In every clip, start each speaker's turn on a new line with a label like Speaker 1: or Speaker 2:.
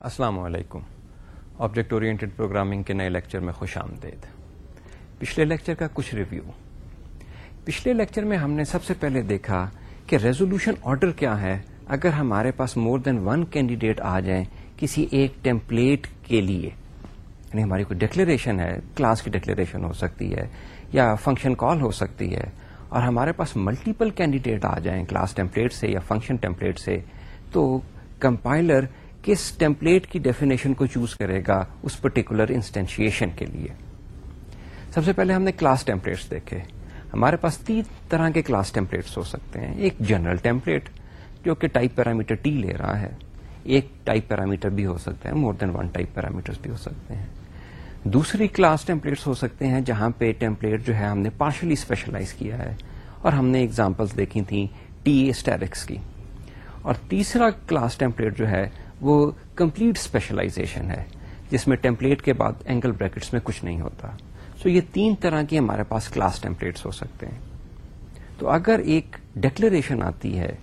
Speaker 1: السلام علیکم۔ Object oriented programming کے نئے لیکچر میں خوش آمدید۔ پچھلے لیکچر کا کچھ ریویو پچھلے لیکچر میں ہم نے سب سے پہلے دیکھا کہ ریزولوشن آرڈر کیا ہے۔ اگر ہمارے پاس مور دین ون کینڈیڈیٹ آ جائیں کسی ایک ٹیمپلیٹ کے لیے یعنی ہماری کوئی ڈکلیریشن ہے کلاس کی ڈکلیریشن ہو سکتی ہے یا فنکشن کال ہو سکتی ہے، اور ہمارے پاس ملٹیپل کینڈیڈیٹ آ جائیں کلاس ٹیمپلیٹ سے یا فنکشن ٹیمپلیٹ سے، تو کمپائلر کس ٹیمپلیٹ کی ڈیفینیشن کو چوز کرے گا اس پرٹیکولر انسٹینشیشن کے لیے؟ سب سے پہلے ہم نے کلاس ٹیمپلیٹس دیکھے۔ ہمارے پاس تین طرح کے کلاس ٹیمپلیٹس ہو سکتے ہیں۔ ایک جنرل ٹیمپلیٹ جو کہ ٹائپ پیرامیٹر ٹی لے رہا ہے۔ ایک ٹائپ پیرامیٹر بھی ہو سکتا ہے more than one type parameter بھی ہو سکتے ہیں۔ دوسری کلاس ٹیمپلیٹس ہو سکتے ہیں جہاں پہ ٹیمپلیٹ جو ہے ہم نے پارشلی اسپیشلائز کیا ہے۔ اور ہم نے اگزامپلس دیکھی تھیں ٹی اسٹیرکس کی۔ اور تیسرا کلاس ٹیمپلیٹ جو ہے وہ کمپلیٹ اسپیشلائزیشن ہے، جس میں ٹیمپلیٹ کے بعد اینگل بریکٹس میں کچھ نہیں ہوتا۔ سو یہ تین طرح کی ہمارے پاس کلاس ٹیمپلیٹس ہو سکتے ہیں۔ تو اگر ایک ڈکلریشن آتی ہے،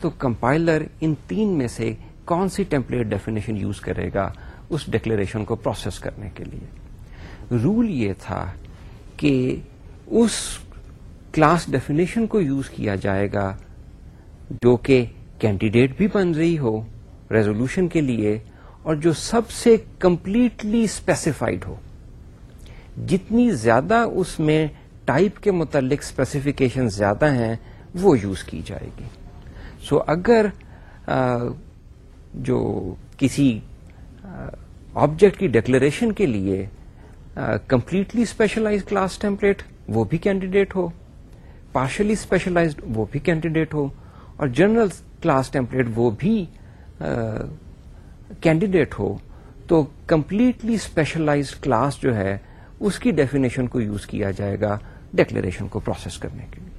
Speaker 1: تو کمپائلر ان تین میں سے کون سی ٹیمپلیٹ ڈیفینیشن یوز کرے گا اس ڈکلریشن کو پروسیس کرنے کے لیے؟ رول یہ تھا کہ اس کلاس ڈیفینیشن کو یوز کیا جائے گا جو کہ کینڈیڈیٹ بھی بن رہی ہو ریزولوشن کے لیے اور جو سب سے کمپلیٹلی اسپیسیفائڈ ہو۔ جتنی زیادہ اس میں ٹائپ کے متعلق اسپیسیفکیشن زیادہ ہیں وہ یوز کی جائے گی۔ سو so, اگر آ, جو کسی آبجیکٹ کی ڈکلریشن کے لیے کمپلیٹلی اسپیشلائز کلاس ٹیمپلیٹ وہ بھی کینڈیڈیٹ ہو پارشلی اسپیشلائزڈ وہ بھی کینڈیڈیٹ ہو اور جنرل کلاس ٹیمپلیٹ وہ بھی کینڈیڈیٹ ہو، تو کمپلیٹلی اسپیشلائزڈ کلاس جو ہے، اس کی ڈیفینیشن کو یوز کیا جائے گا ڈکلیریشن کو پروسیس کرنے کے لیے۔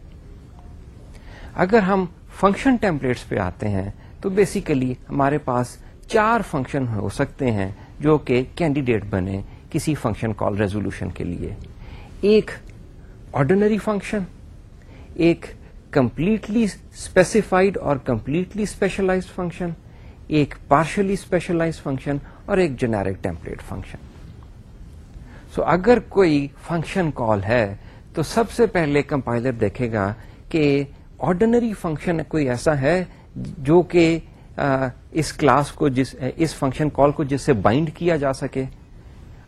Speaker 1: اگر ہم فنکشن ٹیمپلیٹس پہ آتے ہیں، تو بیسیکلی ہمارے پاس چار فنکشن ہو سکتے ہیں جو کہ کینڈیڈیٹ بنے کسی فنکشن کال ریزولوشن کے لیے۔ ایک آرڈنری فنکشن ایک کمپلیٹلی اسپیسیفائڈ اور کمپلیٹلی اسپیشلائزڈ فنکشن ایک پارشلی اسپیشلائز فنکشن اور ایک جنیرک ٹیمپلیٹ فنکشن سو اگر کوئی فنکشن کال ہے، تو سب سے پہلے کمپائلر دیکھے گا کہ آرڈنری فنکشن کوئی ایسا ہے جو کہ اس کلاس کو جس، اس فنکشن کال کو جس سے بائنڈ کیا جا سکے.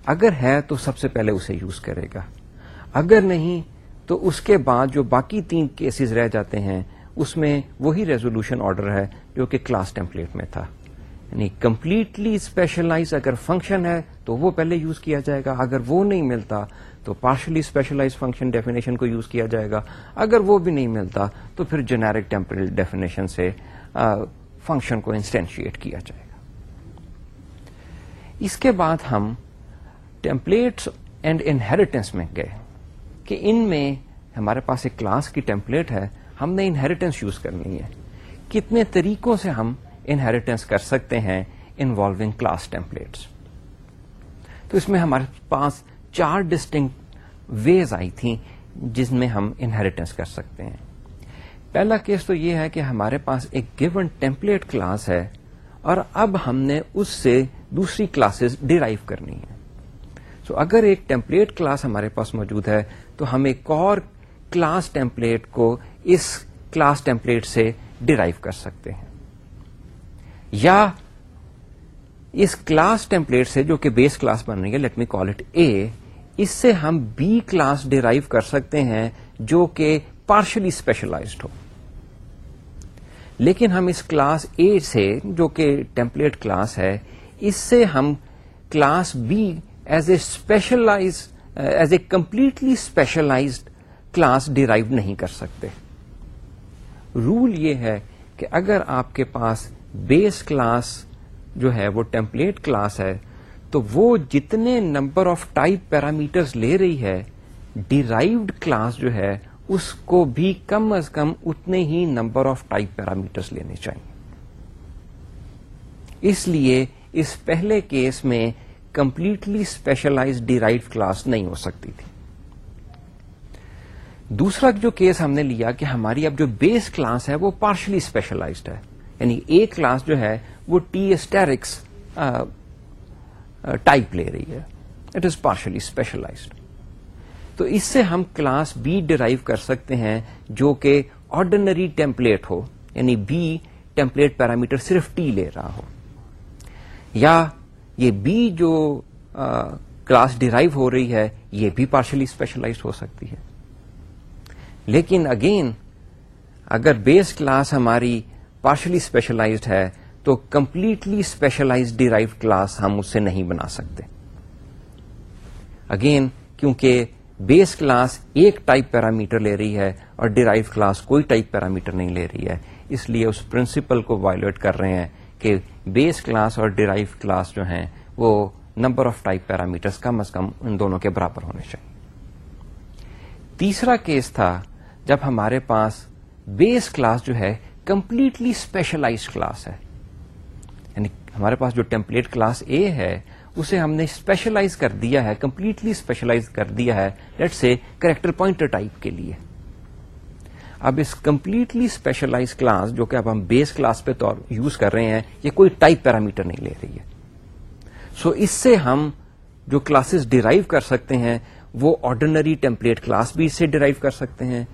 Speaker 1: اگر ہے تو سب سے پہلے اسے یوز کرے گا. اگر نہیں، تو اس کے بعد جو باقی تین کیسز رہ جاتے ہیں اس میں وہی ریزولوشن آرڈر ہے جو کہ کلاس ٹیمپلیٹ میں تھا۔ یعنی کمپلیٹلی اسپیشلائز اگر فنکشن ہے تو وہ پہلے یوز کیا جائے گا۔ اگر وہ نہیں ملتا تو پارشلی اسپیشلائز فنکشن ڈیفینیشن کو یوز کیا جائے گا۔ اگر وہ بھی نہیں ملتا تو پھر جنیرک ٹیمپلیٹ ڈیفینیشن سے فنکشن کو انسٹینشیٹ کیا جائے گا۔ اس کے بعد ہم ٹیمپلیٹس اینڈ انہیریٹنس میں گئے کہ ان میں ہمارے پاس ایک کلاس کی ٹیمپلیٹ ہے ہم نے انہیریٹنس یوز کرنی ہے۔ کتنے طریقوں سے ہم انہیریٹنس کر سکتے ہیں انوالوگ کلاس ٹیمپلیٹس تو اس میں ہمارے پاس چار ڈسٹنگ ویز آئی تھیں جس میں ہم انہیریٹنس کر سکتے ہیں۔ پہلا کیس تو یہ ہے کہ ہمارے پاس ایک گیون ٹیمپلیٹ کلاس ہے اور اب ہم نے اس سے دوسری کلاسز ڈیرائیو کرنی ہے سو so, اگر ایک ٹیمپلیٹ کلاس ہمارے پاس موجود ہے تو ہم ایک اور کلاس ٹیمپلیٹ کو اس کلاس ٹیمپلیٹ سے ڈرائیو کر سکتے ہیں۔ یا اس کلاس ٹیمپلیٹ سے جو کہ بیس کلاس بن رہی ہے let me call it a اس سے ہم بی کلاس ڈرائیو کر سکتے ہیں جو کہ پارشلی اسپیشلائزڈ ہو۔ لیکن ہم اس کلاس اے سے جو کہ ٹیمپلیٹ کلاس ہے، اس سے ہم class B as a specialize as a completely specialized class derive نہیں کر سکتے۔ رول یہ ہے کہ اگر آپ کے پاس بیس کلاس جو ہے وہ ٹیمپلیٹ کلاس ہے، تو وہ جتنے نمبر آف ٹائپ پیرامیٹرز لے رہی ہے، ڈیرائیوڈ کلاس جو ہے، اس کو بھی کم از کم اتنے ہی نمبر آف ٹائپ پیرامیٹرز لینے چاہیے۔ اس لیے اس پہلے کیس میں کمپلیٹلی اسپیشلائز ڈیرائیو کلاس نہیں ہو سکتی تھی۔ دوسرا جو کیس ہم نے لیا کہ ہماری اب جو بیس کلاس ہے وہ پارشلی اسپیشلائزڈ ہے. یعنی ایک کلاس جو ہے وہ ٹی اسٹیرکس ٹائپ لے رہی ہے. اٹ از پارشلی اسپیشلائزڈ تو اس سے ہم کلاس بی ڈرائیو کر سکتے ہیں جو کہ آرڈنری ٹیمپلیٹ ہو. یعنی بی ٹیمپلیٹ پیرامیٹر صرف ٹی لے رہا ہو. یا یہ بی جو کلاس ڈرائیو ہو رہی ہے، یہ بھی پارشلی اسپیشلائزڈ ہو سکتی ہے. لیکن اگین اگر بیس کلاس ہماری پارشلی اسپیشلائزڈ ہے، تو کمپلیٹلی اسپیشلائز ڈیرائیو کلاس ہم اس سے نہیں بنا سکتے۔ اگین کیونکہ بیس کلاس ایک ٹائپ پیرامیٹر لے رہی ہے اور ڈیرائیو کلاس کوئی ٹائپ پیرامیٹر نہیں لے رہی ہے۔ اس لیے اس پرنسپل کو وائلویٹ کر رہے ہیں کہ بیس کلاس اور ڈیرائیو کلاس جو ہیں، وہ نمبر آف ٹائپ پیرامیٹر کم از کم ان دونوں کے برابر ہونے چاہیے۔ تیسرا کیس تھا جب ہمارے پاس بیس کلاس جو ہے کمپلیٹلی اسپیشلائز کلاس ہے یعنی ہمارے پاس جو ٹیمپلیٹ کلاس اے ہے، اسے ہم نے اسپیشلائز کر دیا ہے، کمپلیٹلی اسپیشلائز کر دیا ہے، لیٹ سے کریکٹر پوائنٹر ٹائپ کے لیے۔ اب اس کمپلیٹلی اسپیشلائز کلاس جو کہ اب ہم بیس کلاس پہ طور یوز کر رہے ہیں، یہ کوئی ٹائپ پیرامیٹر نہیں لے رہی ہے۔ سو so اس سے ہم جو کلاسز ڈیرائیو کر سکتے ہیں، وہ آرڈنری ٹیمپلیٹ کلاس بھی اس سے ڈیرائیو کر سکتے ہیں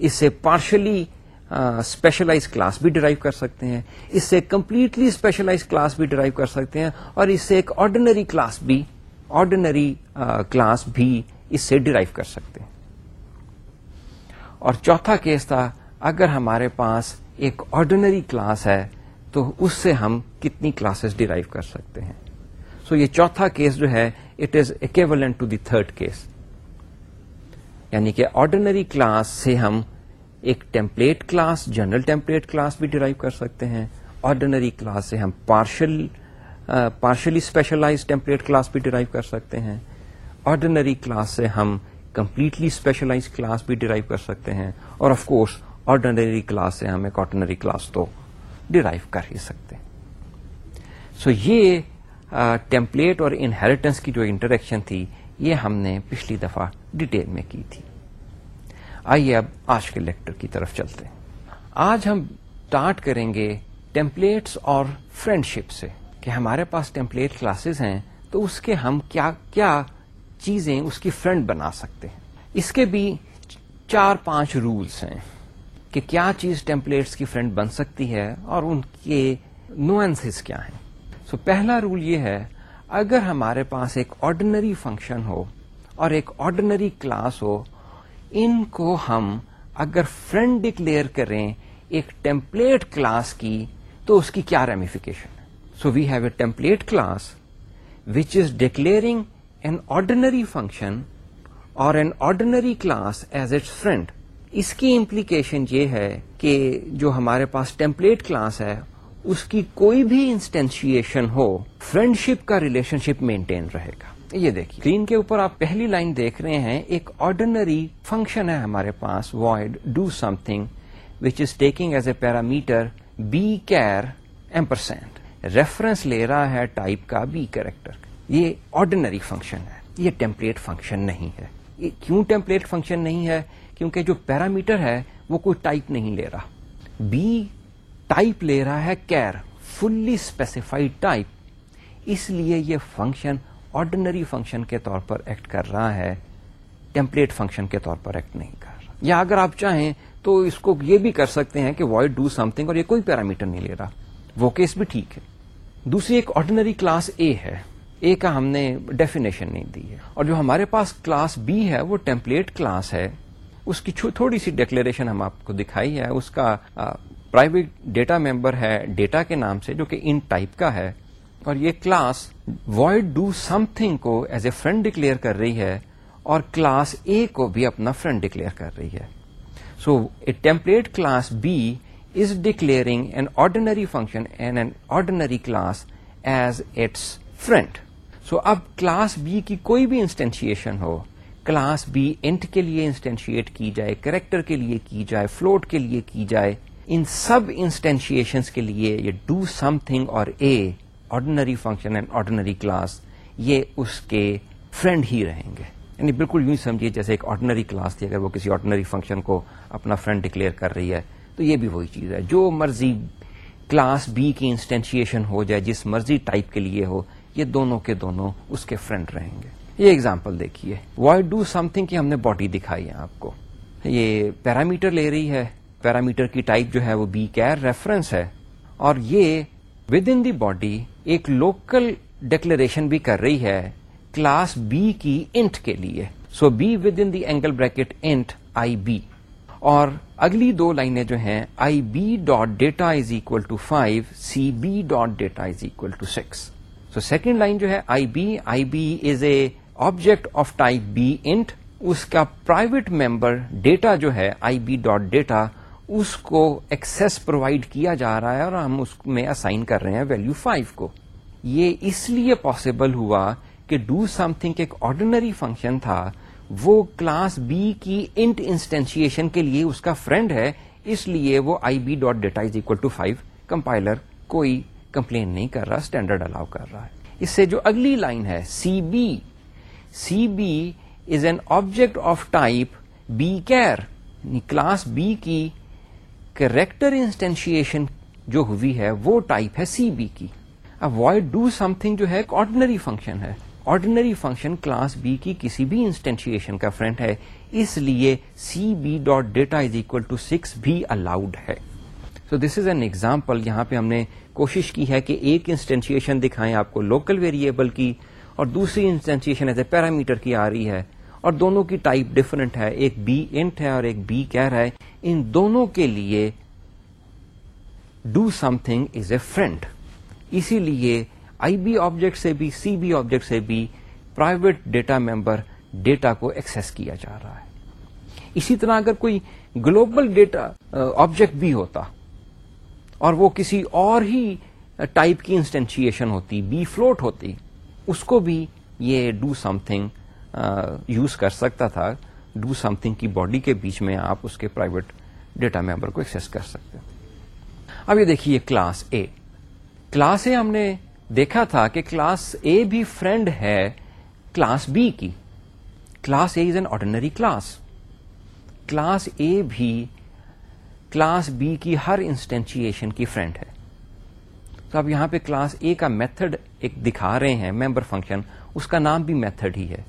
Speaker 1: اس سے پارشلی اسپیشلائز کلاس بھی ڈرائیو کر سکتے ہیں، اس سے کمپلیٹلی اسپیشلائز کلاس بھی ڈرائیو کر سکتے ہیں، اور اس سے ایک آرڈنری کلاس بھی آرڈنری کلاس بھی اس سے ڈرائیو کر سکتے ہیں۔ اور چوتھا کیس تھا، اگر ہمارے پاس ایک آرڈنری کلاس ہے، تو اس سے ہم کتنی کلاسز ڈرائیو کر سکتے ہیں۔ سو so یہ چوتھا کیس جو ہے it is equivalent to the third case یعنی کہ آرڈنری کلاس سے ہم ایک template class general template class بھی ڈرائیو کر سکتے ہیں۔ آرڈنری کلاس سے ہم partial partially specialize template class بھی ڈرائیو کر سکتے ہیں۔ آرڈنری کلاس سے ہم کمپلیٹلی اسپیشلائز کلاس بھی ڈرائیو کر سکتے ہیں۔ اور آف کورس آرڈنری کلاس سے ہم ایک آرڈنری کلاس تو ڈرائیو کر ہی سکتے ہیں۔ سو so یہ ٹیمپلیٹ اور انہیریٹنس کی جو انٹریکشن تھی یہ ہم نے پچھلی دفعہ ڈیٹیل میں کی تھی۔ آئیے اب آج کے لیکٹر کی طرف چلتے ہیں۔ آج ہم اسٹارٹ کریں گے ٹیمپلیٹس اور فرینڈ شپ سے کہ ہمارے پاس ٹیمپلیٹ کلاسز ہیں تو اس کے ہم کیا کیا چیزیں اس کی فرینڈ بنا سکتے ہیں۔ اس کے بھی چار پانچ رولس ہیں کہ کیا چیز ٹیمپلیٹس کی فرینڈ بن سکتی ہے اور ان کے نوئنس کیا ہیں۔ سو so, پہلا رول یہ ہے اگر ہمارے پاس ایک آرڈنری فنکشن ہو اور ایک آرڈنری کلاس ہو، ان کو ہم اگر فرینڈ ڈکلیئر کریں ایک ٹیمپلیٹ کلاس کی، تو اس کی کیا ریمیفیکیشن ہے so we have a template class which is declaring an ordinary function اور an ordinary class as its friend اس کی امپلیکیشن یہ ہے کہ جو ہمارے پاس ٹیمپلیٹ کلاس ہے اس کی کوئی بھی انسٹینشیشن ہو فرینڈ شپ کا ریلیشن شپ مینٹین رہے گا۔ یہ دیکھیے۔ اسکرین کے اوپر آپ پہلی لائن دیکھ رہے ہیں، ایک آرڈنری فنکشن ہے ہمارے پاس void do something which is taking as a parameter B char ampersand reference لے رہا ہے ٹائپ کا بی کیریکٹر یہ آرڈنری فنکشن ہے۔ یہ ٹیمپلیٹ فنکشن نہیں ہے۔ یہ کیوں ٹیمپلیٹ فنکشن نہیں ہے؟ کیونکہ جو پیرامیٹر ہے وہ کوئی ٹائپ نہیں لے رہا۔ بی ٹائپ لے رہا ہے کیئر فلی اسپیسیفائڈ ٹائپ اس لیے یہ فنکشن آرڈنری فنکشن کے طور پر ایکٹ کر رہا ہے ٹیمپلیٹ فنکشن کے طور پر ایکٹ نہیں کر رہا۔ یا اگر آپ چاہیں تو اس کو یہ بھی کر سکتے ہیں کہ وائڈ ڈو سم تھنگ اور یہ کوئی پیرامیٹر نہیں لے رہا۔ وہ کیس بھی ٹھیک ہے۔ دوسری ایک آرڈنری کلاس اے ہے۔ اے کا ہم نے ڈیفینیشن نہیں دی ہے۔ اور جو ہمارے پاس کلاس بی ہے، وہ ٹیمپلیٹ کلاس ہے۔ اس کی تھوڑی سی ڈیکلیریشن ہم آپ کو دکھائی ہے۔ اس کا پرائیویٹ ڈیٹا ممبر ہے، ڈیٹا کے نام سے جو کہ ان ٹائپ کا ہے۔ اور یہ class void do something کو ایز اے فرینڈ ڈکلیئر کر رہی ہے اور کلاس اے کو بھی اپنا فرینڈ ڈکلیئر کر رہی ہے۔ So a template class B is declaring an ordinary function and an ordinary class as its friend so اب کلاس بی کی کوئی بھی انسٹینشیشن ہو، کلاس بی انٹ کے لیے انسٹینشیٹ کی جائے کریکٹر کے لیے کی جائے فلوٹ کے لیے کی جائے ان سب انسٹینشیشن کے لیے یہ ڈو سم تھنگ اور a ordinary function and ordinary class یہ اس کے فرینڈ ہی رہیں گے۔ یعنی بالکل یوں سمجھیے جیسے ایک آرڈنری کلاس تھی، اگر وہ کسی آرڈنری فنکشن کو اپنا فرینڈ ڈکلیئر کر رہی ہے، تو یہ بھی وہی چیز ہے۔ جو مرضی کلاس بی کی انسٹینشیشن ہو جائے، جس مرضی ٹائپ کے لیے ہو، یہ دونوں کے دونوں اس کے فرینڈ رہیں گے۔ یہ اگزامپل دیکھیے۔ وائی ڈو سم تھنگ کی ہم نے باڈی دکھائی ہے آپ کو۔ یہ پیرامیٹر لے رہی ہے۔ پیرامیٹر کی ٹائپ جو ہے وہ بی کیئر ریفرنس ہے اور یہ ود ان دی باڈی ایک لوکل ڈکلریشن بھی کر رہی ہے کلاس بی کی انٹ کے لیے۔ So B within the angle bracket int I B اور اگلی دو لائنیں جو ہیں I B dot data is equal to five C B dot data is equal to six so second line جو ہے I B I B is a object of type B int اس کا private member data جو ہے I B dot data اس کو access provide کیا جا رہا ہے اور ہم اس میں اسائن کر رہے ہیں ویلو فائیو کو۔ یہ اس لیے پاسبل ہوا کہ ڈو سم تھنگ ایک آرڈینری فنکشن تھا۔ وہ کلاس بی کی انٹ انسٹینشیشن کے لیے اس کا فرینڈ ہے۔ اس لیے وہ I B dot data is equal to five compiler کوئی کمپلین نہیں کر رہا اسٹینڈرڈ الاؤ کر رہا ہے۔ اس سے جو اگلی لائن ہے C B C B is an object of type B char class B کی کریکٹر انسٹینشیشن جو ہوئی ہے، وہ ٹائپ ہے سی بی کی۔ اوائڈ ڈو سم تھنگ جو ہے، ایک آرڈنری فنکشن ہے۔ آرڈینری فنکشن کلاس بی کی کسی بھی انسٹینشیشن کا فرینڈ ہے۔ اس لیے C B dot data is equal to six بھی الاؤڈ ہے۔ So this is an example یہاں پہ ہم نے کوشش کی ہے کہ ایک انسٹینشیشن دکھائیں آپ کو لوکل ویریبل کی اور دوسری انسٹینشیشن ایز اے پیرامیٹر کی آ رہی ہے۔ اور دونوں کی ٹائپ ڈفرنٹ ہے۔ ایک بی انٹ ہے اور ایک بی کیئر ہے۔ ان دونوں کے لیے do something is a friend اسی لیے آئی بی آبجیکٹ سے بھی سی بی آبجیکٹ سے بھی پرائیویٹ ڈیٹا ممبر ڈیٹا کو ایکسس کیا جا رہا ہے۔ اسی طرح اگر کوئی گلوبل ڈیٹا آبجیکٹ بھی ہوتا اور وہ کسی اور ہی uh, ٹائپ کی انسٹینشیشن ہوتی بی فلوٹ ہوتی، اس کو بھی یہ ڈو سم تھنگ یوز کر سکتا تھا ڈو سم تھنگ کی باڈی کے بیچ میں آپ اس کے پرائیویٹ ڈیٹا ممبر کو ایکسس کر سکتے اب یہ دیکھیے کلاس اے کلاس اے ہم نے دیکھا تھا کہ کلاس اے بھی فرینڈ ہے کلاس بی کی۔ Class A is an ordinary class class A بھی کلاس بی کی ہر انسٹینشیشن کی فرینڈ ہے۔ تو اب یہاں پہ کلاس اے کا میتھڈ ایک دکھا رہے ہیں ممبر فنکشن اس کا نام بھی میتھڈ ہی ہے۔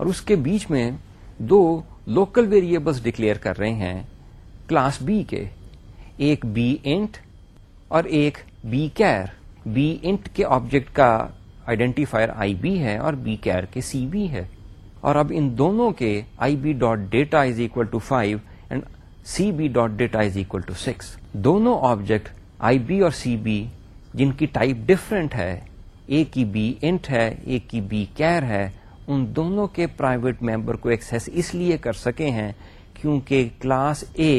Speaker 1: اور اس کے بیچ میں دو لوکل ویریبلس ڈکلیئر کر رہے ہیں کلاس بی کے۔ ایک بی انٹ اور ایک بی کیئر بی انٹ کے آبجیکٹ کا آئیڈینٹیفائر آئی بی ہے اور بی کیئر کے سی بی ہے۔ اور اب ان دونوں کے I B dot data is equal to five and C B dot data is equal to six دونوں آبجیکٹ آئی بی اور سی بی جن کی ٹائپ ڈفرینٹ ہے ایک کی بی انٹ ہے ایک کی بی کیئر ہے۔ ان دونوں کے پرائیویٹ ممبر کو ایکسس اس لیے کر سکے ہیں کیونکہ class A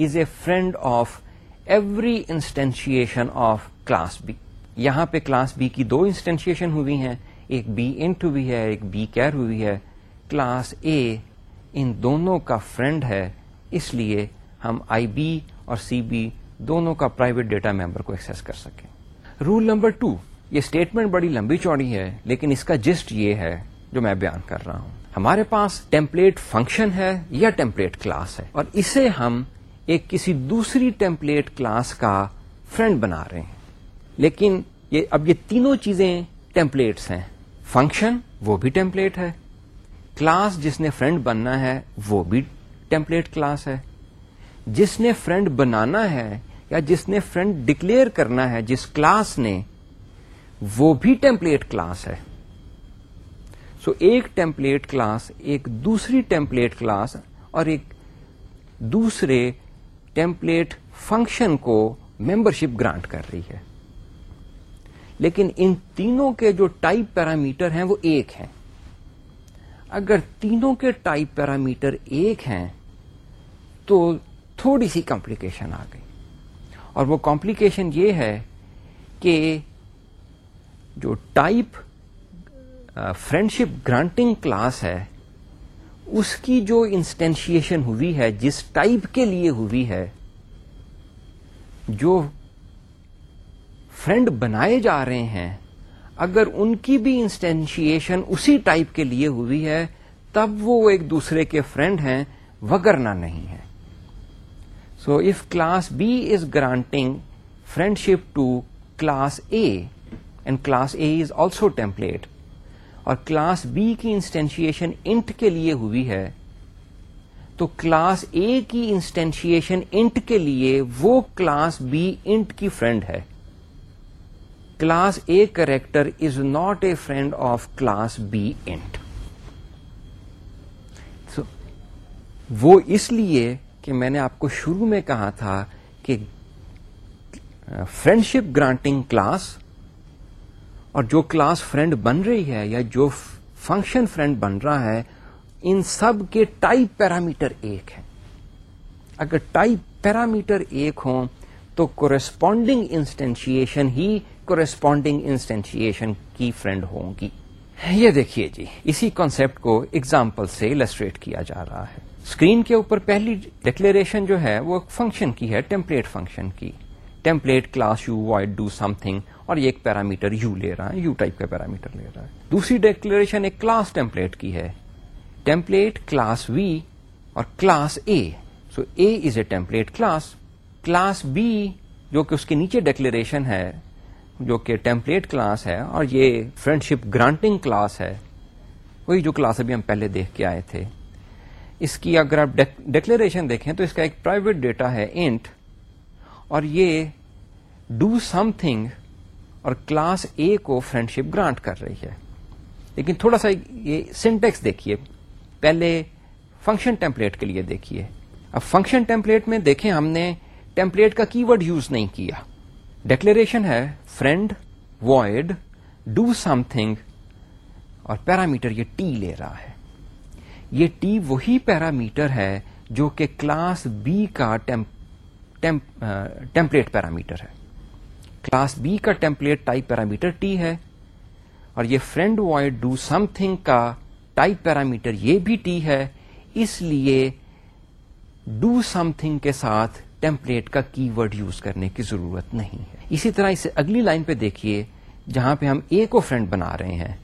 Speaker 1: is a friend of every instantiation of class B یہاں پہ کلاس بی کی دو انسٹینشیشن ہوئی ہیں، ایک بی انٹ ہوئی ہے، ایک بی کیئر ہوئی ہے۔ کلاس اے ان دونوں کا فرینڈ ہے، اس لیے ہم آئی بی اور سی بی دونوں کا پرائیویٹ ڈیٹا ممبر کو ایکسس کر سکیں۔ رول نمبر ٹو یہ اسٹیٹمنٹ بڑی لمبی چوڑی ہے، لیکن اس کا جسٹ یہ ہے جو میں بیان کر رہا ہوں۔ ہمارے پاس ٹیمپلیٹ فنکشن ہے یا ٹیمپلیٹ کلاس ہے اور اسے ہم ایک کسی دوسری ٹیمپلیٹ کلاس کا فرینڈ بنا رہے ہیں۔ لیکن یہ اب یہ تینوں چیزیں ٹیمپلیٹس ہیں۔ فنکشن وہ بھی ٹیمپلیٹ ہے۔ کلاس جس نے فرینڈ بننا ہے وہ بھی ٹیمپلیٹ کلاس ہے۔ جس نے فرینڈ بنانا ہے یا جس نے فرینڈ ڈکلیئر کرنا ہے جس کلاس نے وہ بھی ٹیمپلیٹ کلاس ہے۔ سو so, ایک ٹیمپلیٹ کلاس ایک دوسری ٹیمپلیٹ کلاس اور ایک دوسرے ٹیمپلیٹ فنکشن کو ممبرشپ گرانٹ کر رہی ہے۔ لیکن ان تینوں کے جو ٹائپ پیرامیٹر ہیں وہ ایک ہیں۔ اگر تینوں کے ٹائپ پیرامیٹر ایک ہیں تو تھوڑی سی کمپلیکیشن آ گئی۔ اور وہ کمپلیکیشن یہ ہے کہ جو ٹائپ فرینڈشپ گرانٹنگ کلاس ہے اس کی جو انسٹینشیشن ہوئی ہے جس ٹائپ کے لیے ہوئی ہے جو فرینڈ بنائے جا رہے ہیں اگر ان کی بھی انسٹینشیشن اسی ٹائپ کے لیے ہوئی ہے تب وہ ایک دوسرے کے فرینڈ ہیں وگرنا نہیں ہے so if class B is granting friendship to class A, and class A is also template, اور کلاس بی کی انسٹینشیشن انٹ کے لیے ہوئی ہے، تو کلاس اے کی انسٹینشیشن انٹ کے لیے وہ کلاس بی انٹ کی فرینڈ ہے۔ Class A character is not a friend of class B int وہ اس لیے کہ میں نے آپ کو شروع میں کہا تھا کہ فرینڈشپ گرانٹنگ کلاس اور جو کلاس فرینڈ بن رہی ہے یا جو فنکشن فرینڈ بن رہا ہے، ان سب کے ٹائپ پیرامیٹر ایک ہے اگر ٹائپ پیرامیٹر ایک ہوں تو کورسپونڈنگ انسٹینشیشن ہی کورسپونڈنگ انسٹینشیشن کی فرینڈ ہوں گی۔ یہ دیکھیے جی اسی کانسپٹ کو اگزامپل سے السٹریٹ کیا جا رہا ہے۔ اسکرین کے اوپر پہلی ڈکلیریشن جو ہے وہ فنکشن کی ہے ٹیمپلیٹ فنکشن کی۔ Template class U void do something اور یہ ایک پیرامیٹر یو لے رہا ہے یو ٹائپ کا پیرامیٹر لے رہا ہے۔ دوسری ڈیکلریشن ایک کلاس ٹیمپلیٹ کی ہے۔ ٹیمپلیٹ کلاس وی اور class A so A is a template class class B جو کہ اس کے نیچے ڈیکلریشن ہے، جو کہ ٹیمپلیٹ کلاس ہے، اور یہ فرینڈ شپ گرانٹنگ کلاس ہے۔ وہی جو کلاس ابھی ہم پہلے دیکھ کے آئے تھے۔ اس کی اگر آپ ڈیکلریشن دیکھیں تو اس کا ایک پرائیویٹ ڈیٹا ہے انٹ اور یہ ڈو سم تھنگ اور کلاس اے کو فرینڈ شپ گرانٹ کر رہی ہے۔ لیکن تھوڑا سا یہ سینٹیکس دیکھیے۔ پہلے فنکشن ٹیمپلیٹ کے لیے دیکھیے۔ اب فنکشن ٹیمپلیٹ میں دیکھیں ہم نے ٹیمپلیٹ کا کی ورڈ یوز نہیں کیا۔ ڈیکلریشن ہے friend void do something اور پیرامیٹر یہ ٹی لے رہا ہے۔ یہ ٹی وہی پیرامیٹر ہے جو کہ کلاس بی کا ٹیمپلیٹ پیرامیٹر uh, ہے. کلاس بی کا ٹیمپلیٹ ٹائپ پیرامیٹر ٹی ہے اور یہ friend void do something کا ٹائپ پیرامیٹر یہ بھی ٹی ہے، اس لیے ڈو سم تھنگ کے ساتھ ٹیمپلیٹ کا کی ورڈ یوز کرنے کی ضرورت نہیں ہے۔ اسی طرح اسے اگلی لائن پہ دیکھیے جہاں پہ ہم اے کو فرینڈ بنا رہے ہیں۔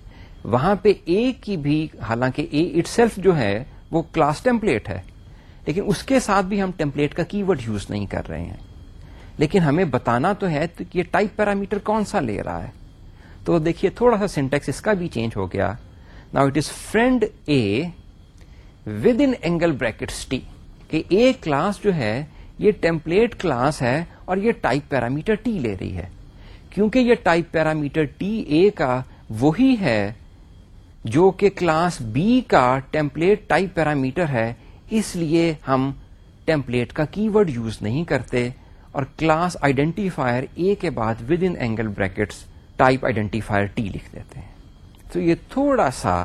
Speaker 1: وہاں پہ اے کی بھی حالانکہ اے اٹ سیلف جو ہے وہ کلاس ٹیمپلیٹ ہے۔ لیکن اس کے ساتھ بھی ہم ٹیمپلیٹ کا کی ورڈ یوز نہیں کر رہے ہیں۔ لیکن ہمیں بتانا تو ہے کہ یہ ٹائپ پیرامیٹر کون سا لے رہا ہے۔ تو دیکھیے تھوڑا سا سینٹیکس اس کا بھی چینج ہو گیا۔ نا it is friend A within angle brackets T کہ اے کلاس جو ہے یہ ٹیمپلیٹ کلاس ہے اور یہ ٹائپ پیرامیٹر ٹی لے رہی ہے۔ کیونکہ یہ ٹائپ پیرامیٹر ٹی اے کا وہی ہے جو کہ کلاس بی کا ٹیمپلیٹ ٹائپ پیرامیٹر ہے اس لیے ہم ٹیمپلیٹ کا کی ورڈ یوز نہیں کرتے اور کلاس آئیڈینٹیفائر اے کے بعد with in angle brackets type identifier T لکھ دیتے ہیں۔ تو یہ تھوڑا سا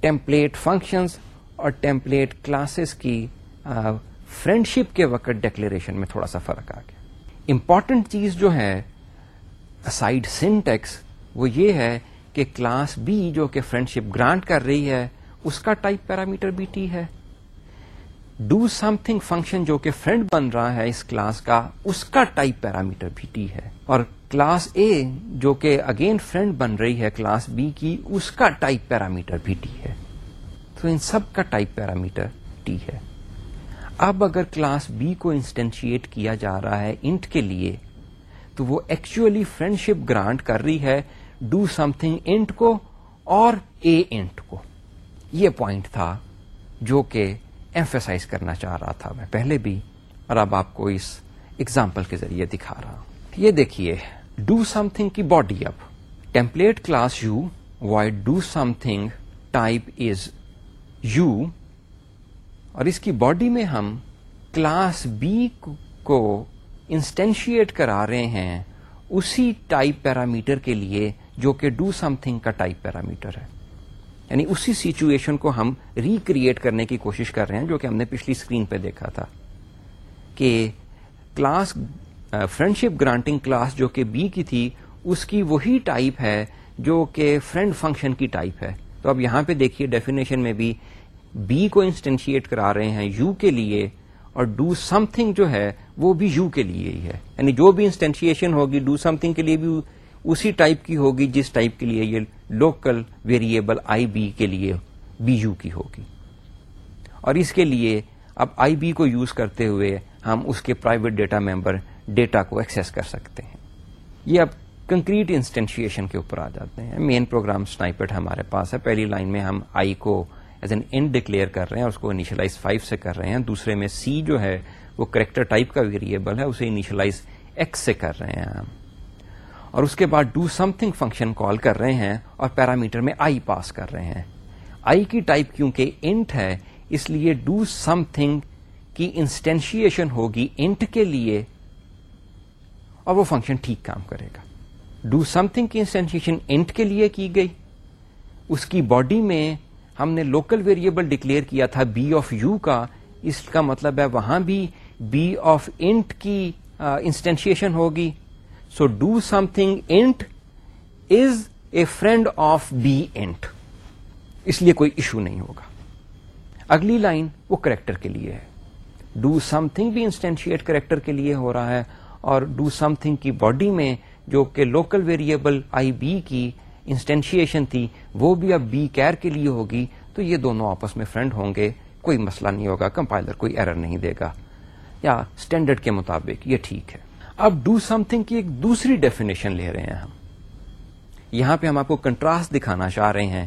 Speaker 1: ٹیمپلیٹ فنکشنز اور ٹیمپلیٹ کلاسز کی فرینڈ شپ کے وقت ڈیکلیریشن میں تھوڑا سا فرق آ گیا۔ امپورٹنٹ چیز جو ہے اسائڈ سنٹیکس وہ یہ ہے کہ کلاس بی جو کہ فرینڈ شپ گرانٹ کر رہی ہے، اس کا ٹائپ پیرامیٹر بھی ٹی ہے۔ ڈو سم تھنگ فنکشن جو کہ فرینڈ بن رہا ہے اس کلاس کا، اس کا ٹائپ پیرامیٹر بھی ٹی ہے۔ اور کلاس اے جو کہ اگین فرینڈ بن رہی ہے کلاس بی کی، اس کا ٹائپ پیرامیٹر بھی ٹی ہے۔ تو ان سب کا ٹائپ پیرامیٹر ٹی ہے۔ اب اگر کلاس بی کو انسٹینشیٹ کیا جا رہا ہے انٹ کے لیے، تو وہ ایکچولی فرینڈ شپ گرانٹ کر رہی ہے ڈو سم تھنگ انٹ کو اور اے انٹ کو۔ یہ پوائنٹ تھا جو کہ ایمفیسائز کرنا چاہ رہا تھا میں۔ پہلے بھی اور اب آپ کو اس ایگزامپل کے ذریعے دکھا رہا ہوں۔ یہ دیکھیے ڈو سم تھنگ کی باڈی اب۔ Template class U void do something type is U اور اس کی باڈی میں ہم کلاس بی کو انسٹینشیٹ کرا رہے ہیں اسی ٹائپ پیرامیٹر کے لیے جو کہ ڈو سم تھنگ کا ٹائپ پیرامیٹر ہے۔ یعنی اسی سچویشن کو ہم ریکریٹ کرنے کی کوشش کر رہے ہیں جو کہ ہم نے پچھلی اسکرین پہ دیکھا تھا کہ class friendship granting class جو کہ بی کی تھی، اس کی وہی ٹائپ ہے جو کہ فرینڈ فنکشن کی ٹائپ ہے۔ تو اب یہاں پہ دیکھیے ڈیفینیشن میں بھی بی کو انسٹینشیٹ کرا رہے ہیں یو کے لیے اور ڈو سم تھنگ جو ہے وہ بھی یو کے لیے ہی ہے۔ یعنی جو بھی انسٹینشیشن ہوگی ڈو سم تھنگ کے لیے بھی اسی ٹائپ کی ہوگی جس ٹائپ کے لیے یہ لوکل ویریبل آئی بی کے لیے بی یو کی ہوگی۔ اور اس کے لیے اب آئی بی کو یوز کرتے ہوئے ہم اس کے پرائیویٹ ڈیٹا ممبر ڈیٹا کو ایکسس کر سکتے ہیں۔ یہ اب کنکریٹ انسٹینشیشن کے اوپر آ جاتے ہیں۔ مین پروگرام سنائپٹ ہمارے پاس ہے۔ پہلی لائن میں ہم آئی کو ایز این ان ڈکلیئر کر رہے ہیں اور اس کو انیشلائز فائیو سے کر رہے ہیں۔ دوسرے میں سی جو ہے وہ کریکٹر ٹائپ کا ویریبل ہے، اسے انیشلائز ایکس سے کر رہے ہیں ہم۔ اور اس کے بعد do something function call کر رہے ہیں اور پیرامیٹر میں آئی پاس کر رہے ہیں۔ آئی کی ٹائپ کیونکہ انٹ ہے، اس لیے ڈو سم تھنگ کی انسٹینشیشن ہوگی انٹ کے لیے اور وہ فنکشن ٹھیک کام کرے گا۔ ڈو سم تھنگ کی انسٹینشیشن انٹ کے لیے کی گئی۔ اس کی باڈی میں ہم نے لوکل ویریبل ڈکلیئر کیا تھا بی آف یو کا۔ اس کا مطلب ہے وہاں بھی بی آف انٹ کی انسٹینشیشن ہوگی۔ So do something int is a friend of B int اس لیے کوئی ایشو نہیں ہوگا۔ اگلی لائن وہ کریکٹر کے لیے ہے۔ ڈو سم تھنگ بھی انسٹینشیٹ کریکٹر کے لیے ہو رہا ہے اور ڈو سم تھنگ کی باڈی میں جو کہ لوکل ویریبل آئی بی کی انسٹینشیشن تھی، وہ بھی اب بی کیئر کے لیے ہوگی۔ تو یہ دونوں آپس میں فرینڈ ہوں گے۔ کوئی مسئلہ نہیں ہوگا۔ کمپائلر کوئی ایرر نہیں دے گا۔ یا اسٹینڈرڈ کے مطابق یہ ٹھیک ہے۔ اب ڈو سم تھنگ کی ایک دوسری ڈیفینیشن لے رہے ہیں ہم۔ یہاں پہ ہم آپ کو کنٹراسٹ دکھانا چاہ رہے ہیں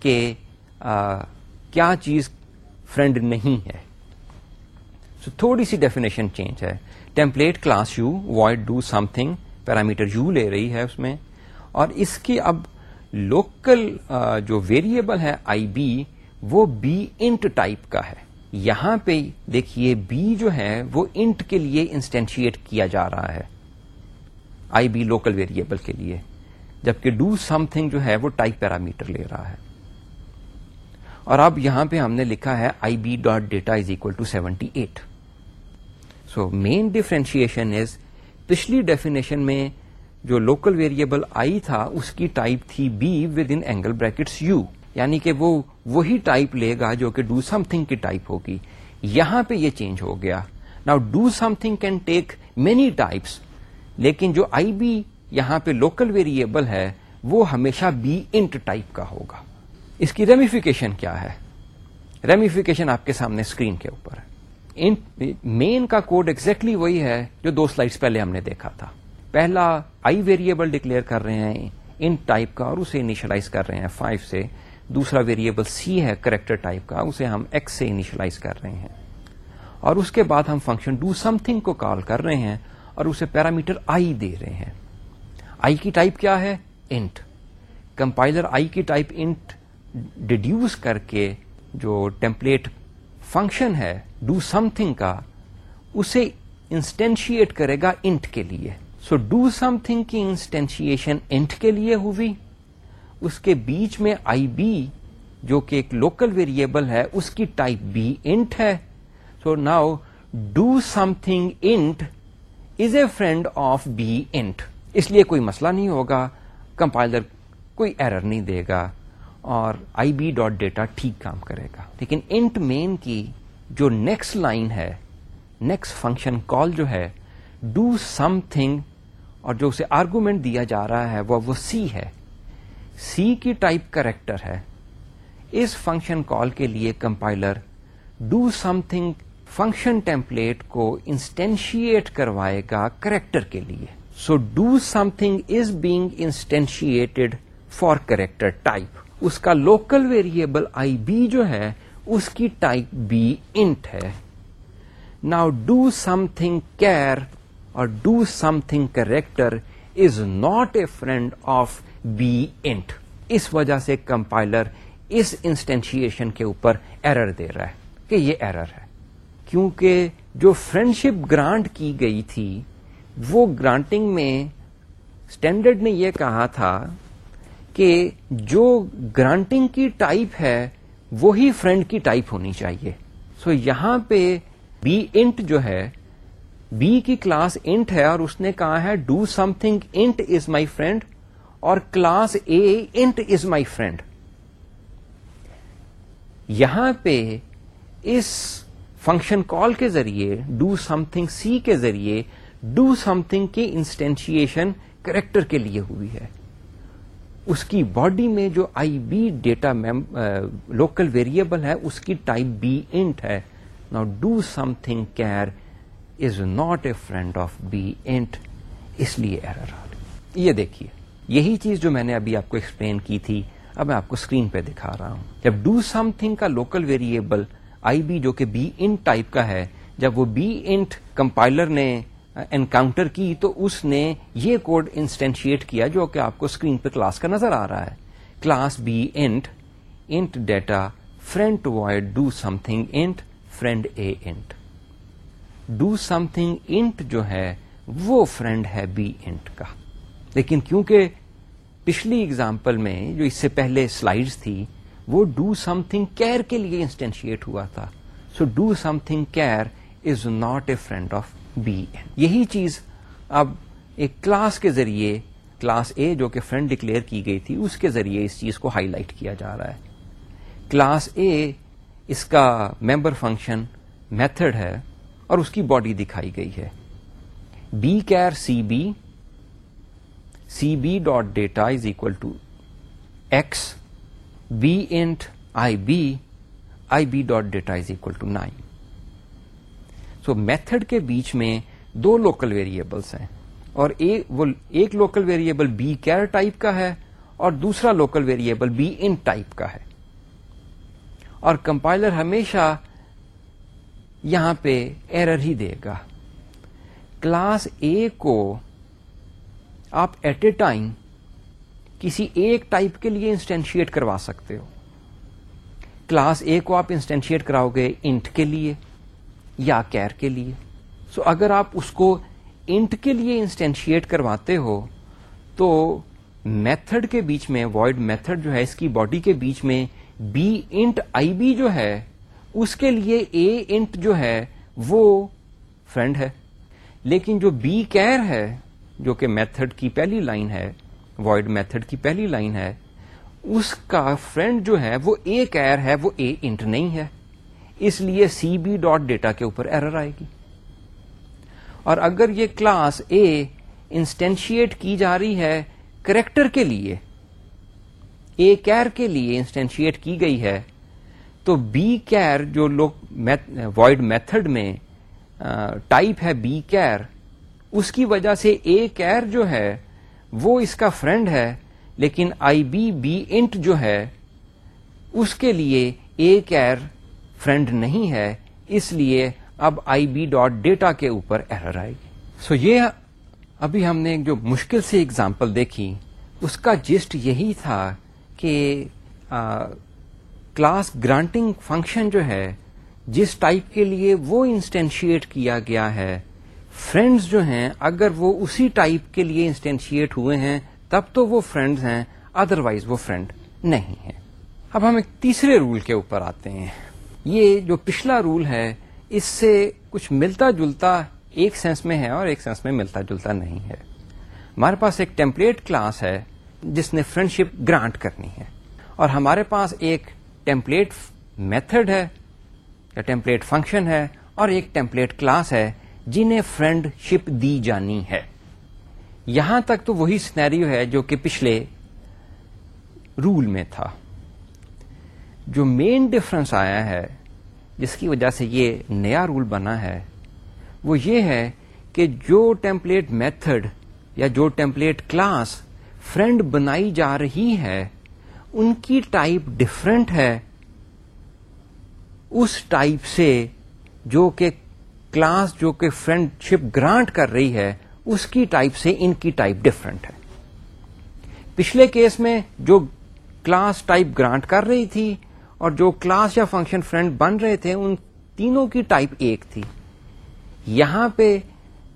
Speaker 1: کہ آ, کیا چیز فرینڈ نہیں ہے۔ So, تھوڑی سی ڈیفینیشن چینج ہے۔ Template class U void do something parameter U لے رہی ہے اس میں۔ اور اس کی اب لوکل جو ویریبل ہے آئی بی وہ بی انٹ ٹائپ کا ہے۔ یہاں پہ دیکھیے بی جو ہے وہ انٹ کے لیے انسٹینشیٹ کیا جا رہا ہے۔ آئی بی لوکل ویریبل کے لیے۔ جبکہ ڈو سم تھنگ جو ہے وہ ٹائپ پیرامیٹر لے رہا ہے۔ اور اب یہاں پہ ہم نے لکھا ہے I B dot data is equal to seventy eight so main differentiation is پچھلی ڈیفینیشن میں جو لوکل ویریبل آئی تھا اس کی ٹائپ تھی B with in angle brackets U یعنی کہ وہ وہی ٹائپ لے گا جو کہ ڈو سم تھنگ کی ٹائپ ہوگی۔ یہاں پہ یہ چینج ہو گیا۔ نا do something can take many types, لیکن جو آئی بی یہاں پہ لوکل ویریبل ہے، وہ ہمیشہ بی انٹ ٹائپ کا ہوگا۔ اس کی ریمیفیکیشن کیا ہے؟ ریمیفیکیشن آپ کے سامنے اسکرین کے اوپر۔ ہے مین کا کوڈ ایگزیکٹلی exactly وہی ہے جو دو سلائڈس پہلے ہم نے دیکھا تھا۔ پہلا آئی ویریبل ڈکلیئر کر رہے ہیں ان ٹائپ کا اور اسے انیشلائز کر رہے ہیں فائیو سے۔ دوسرا ویریبل سی ہے کریکٹر ٹائپ کا، اسے ہم ایکس سے انیشلائز کر رہے ہیں۔ اور اس کے بعد ہم فنکشن ڈو سم تھنگ کو کال کر رہے ہیں اور اسے پیرامیٹر آئی دے رہے ہیں۔ آئی کی ٹائپ کیا ہے؟ انٹ کمپائلر آئی کی ٹائپ انٹ ڈیڈیوس کر کے جو ٹیمپلیٹ فنکشن ہے ڈو سم تھنگ کا، اسے انسٹینشیٹ کرے گا انٹ کے لیے۔ سو ڈو سم تھنگ کی انسٹینشیشن انٹ کے لیے ہوئی۔ اس کے بیچ میں آئی بی جو کہ ایک لوکل ویریبل ہے، اس کی ٹائپ بی انٹ ہے۔ So now do something int is a friend of B int اس لیے کوئی مسئلہ نہیں ہوگا کمپائلر کوئی ایرر نہیں دے گا اور آئی بی ڈاٹ ڈیٹا ٹھیک کام کرے گا۔ لیکن انٹ مین کی جو نیکسٹ لائن ہے نیکسٹ فنکشن کال جو ہے ڈو سم تھنگ اور جو اسے آرگومنٹ دیا جا رہا ہے، وہ سی ہے۔ سی کی ٹائپ کریکٹر ہے. اس فنکشن کال کے لیے compiler do something function template کو انسٹینشیٹ کروائے گا کریکٹر کے لیے. So do something is being instantiated for character type اس کا لوکل ویریبل آئی بی جو ہے اس کی ٹائپ بی انٹ ہے now do something char اور do something character is not a friend of B int اس وجہ سے compiler اس instantiation کے اوپر ایرر دے رہا ہے کہ یہ ایرر ہے۔ کیونکہ جو فرینڈشپ گرانٹ کی گئی تھی، وہ گرانٹنگ میں اسٹینڈرڈ نے یہ کہا تھا کہ جو گرانٹنگ کی ٹائپ ہے، وہی فرینڈ کی ٹائپ ہونی چاہیے۔ سو so یہاں پہ بی انٹ جو ہے بی کی کلاس انٹ ہے اور اس نے کہا ہے do something int is my friend اور class A int is my friend یہاں پہ اس فنکشن کال کے ذریعے ڈو سم تھنگ سی کے ذریعے ڈو سم تھنگ کی انسٹینشیشن کریکٹر کے لیے ہوئی ہے. اس کی باڈی میں جو I B data local variable ہے، اس کی ٹائپ بی انٹ ہے. نا do something char is not a friend of B int اس لیے ایرر آ رہی یہ دیکھیے. یہی چیز جو میں نے ابھی آپ کو ایکسپلین کی تھی، اب میں آپ کو اسکرین پہ دکھا رہا ہوں۔ جب ڈو سم تھنگ کا لوکل ویریبل آئی بی جو کہ بی انٹ ٹائپ کا ہے، جب وہ بی انٹ کمپائلر نے انکاؤنٹر کی تو اس نے یہ کوڈ انسٹینشیٹ کیا جو کہ آپ کو اسکرین پہ کلاس کا نظر آ رہا ہے۔ Class B int int data friend void do something int friend A int do something int جو ہے، وہ فرینڈ ہے بی انٹ کا۔ لیکن کیونکہ پچھلی اگزامپل میں جو اس سے پہلے سلائڈز تھی، وہ ڈو سم تھنگ کیئر کے لیے انسٹینشیٹ ہوا تھا۔ So do something char is not a friend of B یہی چیز اب ایک کلاس کے ذریعے کلاس اے جو کہ فرینڈ ڈکلیئر کی گئی تھی، اس کے ذریعے اس چیز کو ہائی لائٹ کیا جا رہا ہے۔ کلاس اے اس کا ممبر فنکشن میتھڈ ہے اور اس کی باڈی دکھائی گئی ہے۔ B char C B C B dot data is equal to X B int I B I B dot data is equal to nine so method کے بیچ میں دو لوکل ویریبلس ہیں اور ایک local variable B char type کا ہے اور دوسرا local variable B int type کا ہے اور کمپائلر ہمیشہ یہاں پہ error he they God class A کو آپ ایٹ اے ٹائم کسی ایک ٹائپ کے لیے انسٹینشیٹ کروا سکتے ہو۔ کلاس اے کو آپ انسٹینشیٹ کراؤ گے انٹ کے لیے یا کیئر کے لیے۔ سو so اگر آپ اس کو انٹ کے لیے انسٹینشیٹ کرواتے ہو، تو میتھڈ کے بیچ میں وائڈ میتھڈ جو ہے، اس کی باڈی کے بیچ میں بی انٹ آئی بی جو ہے، اس کے لیے اے انٹ جو ہے، وہ فرینڈ ہے۔ لیکن جو بی کیئر ہے جو کہ میتھڈ کی پہلی لائن ہے وائڈ میتھڈ کی پہلی لائن ہے، اس کا فرینڈ جو ہے وہ اے کیئر ہے، وہ اے انٹ نہیں ہے. اس لیے سی بی ڈاٹ ڈیٹا کے اوپر ایرر آئے گی. اور اگر یہ کلاس اے انسٹینشیٹ کی جا رہی ہے کریکٹر کے لیے اے کیئر کے لیے انسٹینشیٹ کی گئی ہے، تو بی کیئر جو لوگ وائڈ میتھڈ میں ٹائپ ہے بی کیئر اس کی وجہ سے اے کیئر جو ہے، وہ اس کا فرینڈ ہے، لیکن آئی بی بی انٹ جو ہے، اس کے لیے اے کیئر فرینڈ نہیں ہے، اس لیے اب آئی بی ڈاٹ ڈیٹا کے اوپر ایرر آئے گی۔ سو یہ ابھی ہم نے جو مشکل سے اگزامپل دیکھی، اس کا جسٹ یہی تھا کہ کلاس گرانٹنگ فنکشن جو ہے، جس ٹائپ کے لیے وہ انسٹینشیٹ کیا گیا ہے فرینڈز جو ہیں، اگر وہ اسی ٹائپ کے لیے انسٹینشیٹ ہوئے ہیں، تب تو وہ فرینڈز ہیں ادر وائز وہ فرینڈ نہیں ہے اب ہم ایک تیسرے رول کے اوپر آتے ہیں. یہ جو پچھلا رول ہے، اس سے کچھ ملتا جلتا ایک سینس میں ہے اور ایک سینس میں ملتا جلتا نہیں ہے. ہمارے پاس ایک ٹیمپلیٹ کلاس ہے، جس نے فرینڈ شپ گرانٹ کرنی ہے. اور ہمارے پاس ایک ٹیمپلیٹ میتھڈ ہے، یا ٹیمپلیٹ فنکشن ہے، اور ایک ٹیمپلیٹ کلاس ہے جنہیں فرینڈ شپ دی جانی ہے۔ یہاں تک تو وہی سنیریو ہے جو کہ پچھلے رول میں تھا۔ جو مین ڈفرنس آیا ہے، جس کی وجہ سے یہ نیا رول بنا ہے، وہ یہ ہے کہ جو ٹیمپلیٹ میتھڈ یا جو ٹیمپلیٹ کلاس فرینڈ بنائی جا رہی ہے، ان کی ٹائپ ڈفرینٹ ہے۔ اس ٹائپ سے جو کہ کلاس جو کہ فرینڈ شپ گرانٹ کر رہی ہے، اس کی ٹائپ سے ان کی ٹائپ ڈفرنٹ ہے۔ پچھلے کیس میں جو کلاس ٹائپ گرانٹ کر رہی تھی اور جو کلاس یا فنکشن فرینڈ بن رہے تھے، ان تینوں کی ٹائپ ایک تھی۔ یہاں پہ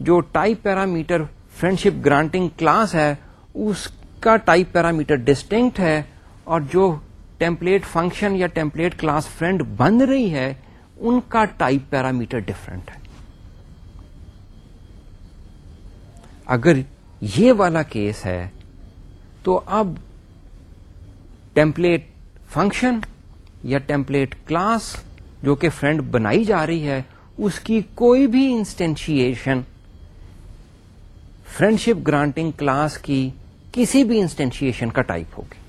Speaker 1: جو type parameter friendship granting class ہے، اس کا ٹائپ پیرامیٹر ڈسٹنکٹ ہے اور جو ٹیمپلیٹ فنکشن یا ٹیمپلیٹ کلاس فرینڈ بن رہی ہے، ان کا ٹائپ پیرامیٹر ڈفرنٹ ہے۔ اگر یہ والا کیس ہے، تو اب ٹیمپلیٹ فنکشن یا ٹیمپلیٹ کلاس جو کہ فرینڈ بنائی جا رہی ہے، اس کی کوئی بھی instantiation friendship granting class کی کسی بھی انسٹینشیشن کا ٹائپ ہوگی۔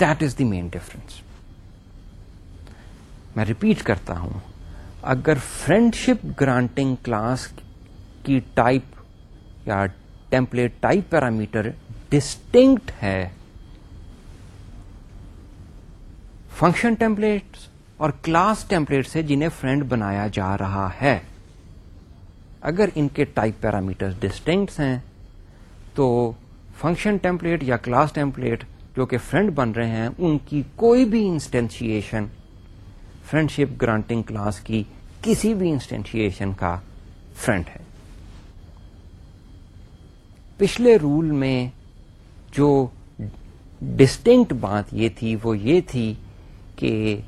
Speaker 1: That is the main difference میں ریپیٹ کرتا ہوں، اگر فرینڈ شپ گرانٹنگ کلاس کی ٹائپ یا ٹیمپلیٹ ٹائپ پیرامیٹر ڈسٹنکٹ ہے۔ فنکشن ٹیمپلیٹ اور کلاس ٹیمپلیٹ سے جنہیں فرینڈ بنایا جا رہا ہے۔ اگر ان کے ٹائپ پیرامیٹر ڈسٹنکٹ ہیں، تو فنکشن ٹیمپلیٹ یا کلاس ٹیمپلیٹ جو کہ فرینڈ بن رہے ہیں، ان کی کوئی بھی instantiation friendship granting class کی کسی بھی انسٹینشیشن کا فرینڈ ہے۔ پچھلے رول میں جو ڈسٹنکٹ بات یہ تھی، وہ یہ تھی کہ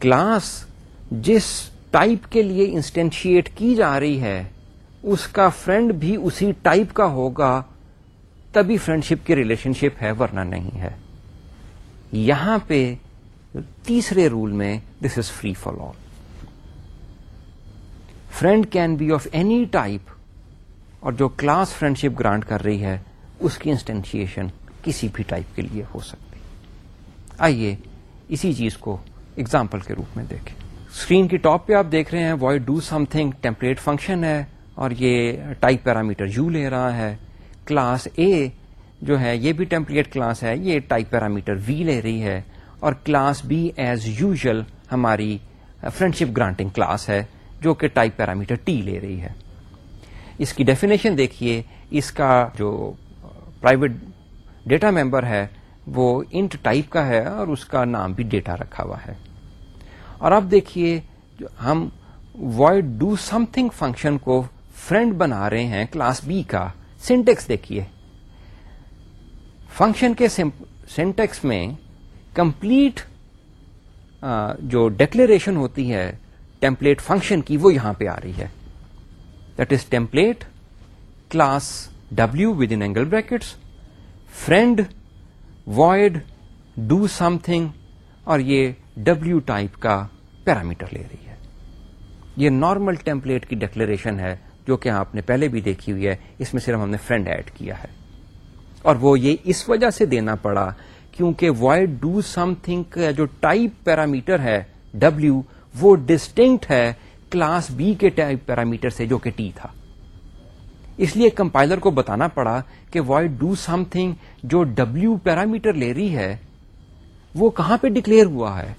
Speaker 1: کلاس جس ٹائپ کے لیے انسٹینشیٹ کی جا رہی ہے، اس کا فرینڈ بھی اسی ٹائپ کا ہوگا، تبھی فرینڈ شپ کی ریلیشن شپ ہے، ورنہ نہیں ہے۔ یہاں پہ تیسرے رول میں this is free for all friend can be of any type اور جو کلاس فرینڈ شپ گرانٹ کر رہی ہے، اس کی انسٹینشیشن کسی بھی ٹائپ کے لیے ہو سکتی آئیے اسی چیز کو اگزامپل کے روپ میں دیکھیں۔ اسکرین کی ٹاپ پہ آپ دیکھ رہے ہیں void do something template function ہے، اور یہ ٹائپ پیرامیٹر یو لے رہا ہے۔ کلاس اے جو ہے، یہ بھی ٹیمپلیٹ کلاس ہے، یہ ٹائپ پیرامیٹر وی لے رہی ہے۔ اور کلاس بی ایز یوزل ہماری فرینڈ شپ گرانٹنگ کلاس ہے، جو کہ ٹائپ پیرامیٹر ٹی لے رہی ہے۔ اس کی ڈیفینیشن دیکھیے، اس کا جو پرائیویٹ ڈیٹا ممبر ہے، وہ انٹ ٹائپ کا ہے اور اس کا نام بھی ڈیٹا رکھا ہوا ہے۔ اور اب دیکھیے، ہم void do something function کو فرینڈ بنا رہے ہیں کلاس بی کا۔ سینٹیکس دیکھیے۔ فنکشن کے سینٹیکس میں کمپلیٹ جو ڈیکلریشن ہوتی ہے ٹیمپلیٹ فنکشن کی وہ یہاں پہ آ رہی ہے۔ That is template class W with in angle brackets friend void do something اور یہ ڈبلو ٹائپ کا پیرامیٹر لے رہی ہے۔ یہ نارمل ٹیمپلیٹ کی ڈکلریشن ہے جو کہ آپ نے پہلے بھی دیکھی ہوئی ہے، اس میں صرف ہم نے فرینڈ ایڈ کیا ہے۔ اور وہ یہ اس وجہ سے دینا پڑا کیونکہ وائڈ ڈو سم تھنگ کا جو ٹائپ پیرامیٹر ہے ڈبلو وہ ڈسٹنکٹ ہے کلاس بی کے ٹائپ پیرامیٹر سے جو کہ ٹی تھا۔ اس لیے کمپائلر کو بتانا پڑا کہ وائڈ ڈو سم تھنگ جو ڈبلو پیرامیٹر لے رہی ہے، وہ کہاں پہ ڈکلیئر ہوا ہے؟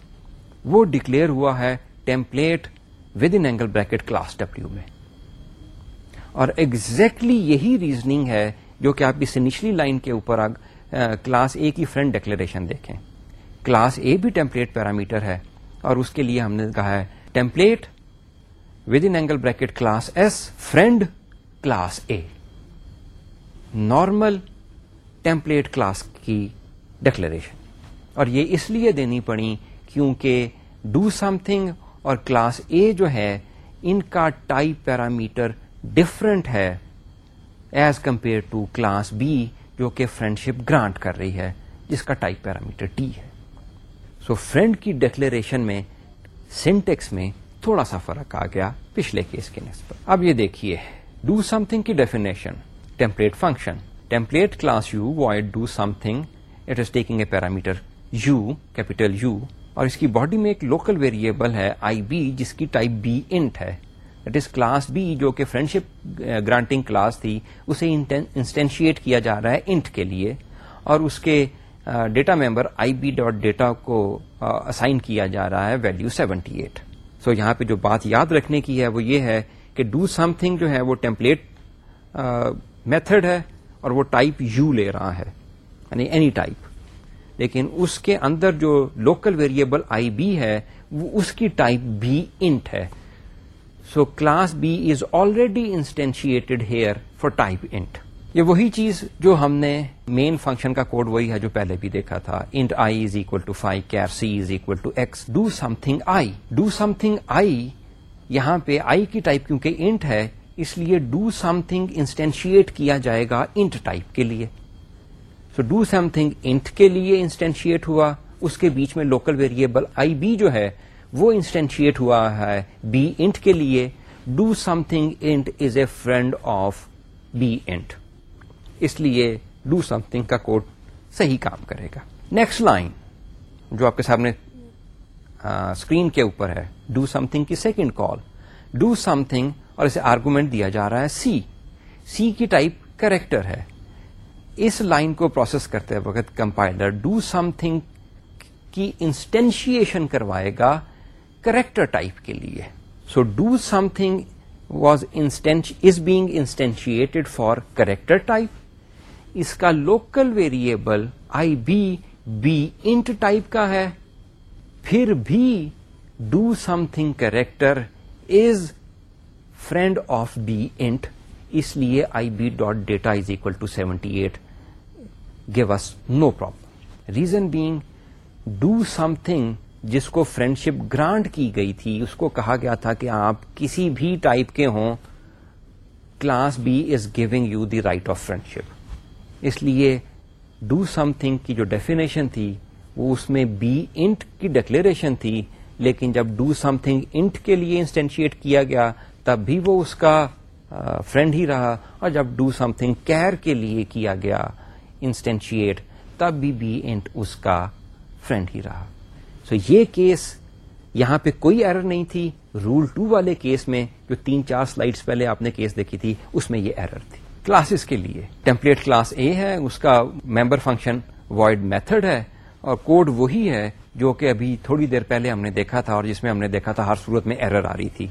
Speaker 1: وہ ڈکلیئر ہوا ہے template with in angle bracket class W میں۔ اور ایگزیکٹلی exactly یہی ریزننگ ہے جو کہ آپ اس انیشلی لائن کے اوپر کلاس اے کی فرینڈ ڈیکلریشن دیکھیں۔ کلاس اے بھی ٹیمپلیٹ پیرامیٹر ہے اور اس کے لیے ہم نے کہا ہے template with in angle bracket class S friend class A normal template class کی ڈکلریشن اور یہ اس لیے دینی پڑی کیونکہ ڈو سم تھنگ اور کلاس اے جو ہے ان کا ٹائپ پیرامیٹر ڈفرنٹ ہے as compared to class B جو کہ فرینڈ شپ گرانٹ کر رہی ہے جس کا ٹائپ پیرامیٹر ٹی ہے۔ سو so, فرینڈ کی ڈکلریشن میں سینٹیکس میں تھوڑا سا فرق آ گیا پچھلے کیس کے نسبت اب یہ دیکھیے۔ ڈو سم تھنگ کی definition template function template class U void do something it is taking a parameter U capital U اور اس کی باڈی میں ایک لوکل ویریبل ہے آئی بی جس کی ٹائپ بی انٹ ہے۔ دیٹ از کلاس بی جو کہ فرینڈشپ گرانٹنگ کلاس تھی، اسے انسٹینشیٹ کیا جا رہا ہے انٹ کے لیے۔ اور اس کے data member I B dot data کو uh, اسائن کیا جا رہا ہے ویلو سیونٹی ایٹ سو یہاں پہ جو بات یاد رکھنے کی ہے وہ یہ ہے کہ ڈو سم تھنگ جو ہے وہ ٹیمپلیٹ میتھڈ ہے اور وہ ٹائپ یو لے رہا ہے یعنی اینی ٹائپ لیکن اس کے اندر جو لوکل ویریبل آئی بی ہے، وہ اس کی ٹائپ بی انٹ ہے. So class B is already instantiated here for type int یہ وہی چیز جو ہم نے مین فنکشن کا کوڈ وہی ہے جو پہلے بھی دیکھا تھا. Int I is equal to five char C is equal to X do something I do something I یہاں پہ آئی کی ٹائپ کیونکہ انٹ ہے، اس لیے ڈو سم تھنگ انسٹینشیٹ کیا جائے گا انٹ ٹائپ کے لیے. So do something int کے لیے انسٹینشیٹ ہوا، اس کے بیچ میں لوکل ویریبل آئی بی جو ہے، وہ انسٹینشیٹ ہوا ہے بی انٹ کے لیے. Do something int is a friend of B int اس لیے ڈو سم تھنگ کا کوڈ صحیح کام کرے گا۔ نیکسٹ لائن جو آپ کے سامنے اسکرین کے اوپر ہے ڈو سم تھنگ کی second call do something اور اسے آرگومنٹ دیا جا رہا ہے سی سی کی ٹائپ کریکٹر ہے۔ اس لائن کو پروسیس کرتے وقت کمپائلر ڈو سم تھنگ کی انسٹینشیشن کروائے گا کریکٹر ٹائپ کے لیے۔ So do something was instance is being instantiated for character type اس کا local variable I B B int type کا ہے. پھر بھی do something character is friend of B int اس لیے I B dot data is equal to seventy eight give us no problem reason being do something جس کو friendship grant کی گئی تھی، اس کو کہا گیا تھا کہ آپ کسی بھی ٹائپ کے ہوں class B is giving you the right of friendship اس لیے ڈو سم تھنگ کی جو ڈیفینیشن تھی، وہ اس میں بی انٹ کی ڈکلیریشن تھی، لیکن جب ڈو سم تھنگ انٹ کے لیے انسٹینشیٹ کیا گیا، تب بھی وہ اس کا فرینڈ ہی رہا اور جب ڈو سم تھنگ کیئر کے لیے کیا گیا انسٹینشیٹ تب بھی بی انٹ اس کا فرینڈ ہی رہا. سو so یہ کیس یہاں پہ کوئی ایرر نہیں تھی. رول ٹو والے کیس میں جو تین چار سلائڈس پہلے آپ نے کیس دیکھی تھی، اس میں یہ ایرر تھی. کلاسز کے لیے۔ ٹیمپلیٹ کلاس اے ہے اس کا ممبر فنکشن وائڈ میتھڈ ہے اور کوڈ وہی ہے جو کہ ابھی تھوڑی دیر پہلے ہم نے دیکھا تھا اور جس میں ہم نے دیکھا تھا ہر صورت میں ایرر آ رہی تھی۔